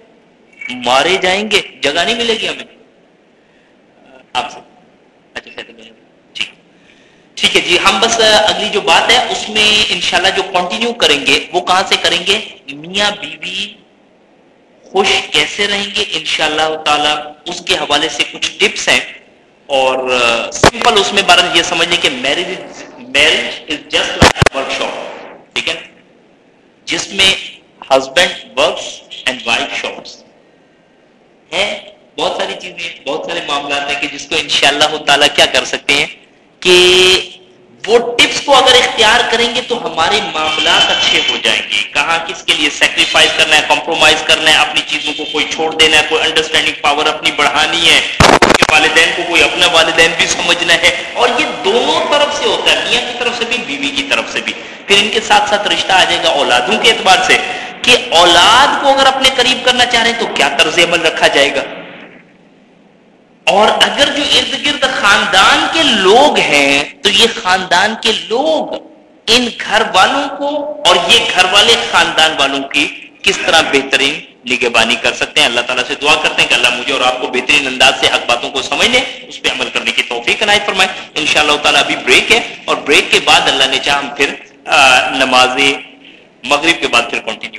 مارے جائیں گے، جگہ نہیں ملے گی ہمیں۔ آپ سے۔ اچھا ٹھیک ہے جی ہم بس اگلی جو بات ہے، اس میں انشاءاللہ جو کنٹینیو کریں گے، وہ کہاں سے کریں گے؟ میاں بیوی خوش کیسے رہیں گے؟ انشاءاللہ تعالی اس کے حوالے سے کچھ ٹپس ہیں۔ اور سمپل اس میں بارہ، یہ سمجھنے کہ marriage marriage is just like workshop ٹھیک ہے؟ جس میں husband works and wife shops ہے، بہت ساری چیزیں، بہت سارے معاملات ہیں کہ جس کو انشاءاللہ تعالی کیا کر سکتے ہیں۔ کہ وہ ٹپس کو اگر اختیار کریں گے تو ہمارے معاملات اچھے ہو جائیں گے۔ کہاں کس کے لیے سیکریفائز کرنا ہے کمپرومائز کرنا ہے، اپنی چیزوں کو کوئی چھوڑ دینا ہے، کوئی انڈرسٹینڈنگ پاور اپنی بڑھانی ہے والدین کو کوئی اپنا والدین بھی سمجھنا ہے۔ اور یہ دونوں طرف سے ہوتا ہے، میاں کی طرف سے بھی، بیوی کی طرف سے بھی۔ پھر ان کے ساتھ ساتھ رشتہ آ جائے گا اولادوں کے اعتبار سے کہ اولاد کو اگر اپنے قریب کرنا چاہ رہے ہیں تو کیا طرز عمل رکھا جائے گا؟ اور اگر جو ارد گرد خاندان کے لوگ ہیں، تو یہ خاندان کے لوگ ان گھر والوں کو اور یہ گھر والے خاندان والوں کی کس طرح بہترین نگہبانی کر سکتے ہیں؟ اللہ تعالیٰ سے دعا کرتے ہیں کہ اللہ مجھے اور آپ کو بہترین انداز سے حق باتوں کو سمجھنے، اس پہ عمل کرنے کی توفیق عنایت فرمائے۔ ان شاء اللہ تعالیٰ ابھی بریک ہے اور بریک کے بعد اللہ نے چاہ ہم پھر نماز مغرب کے بعد پھر کنٹینیو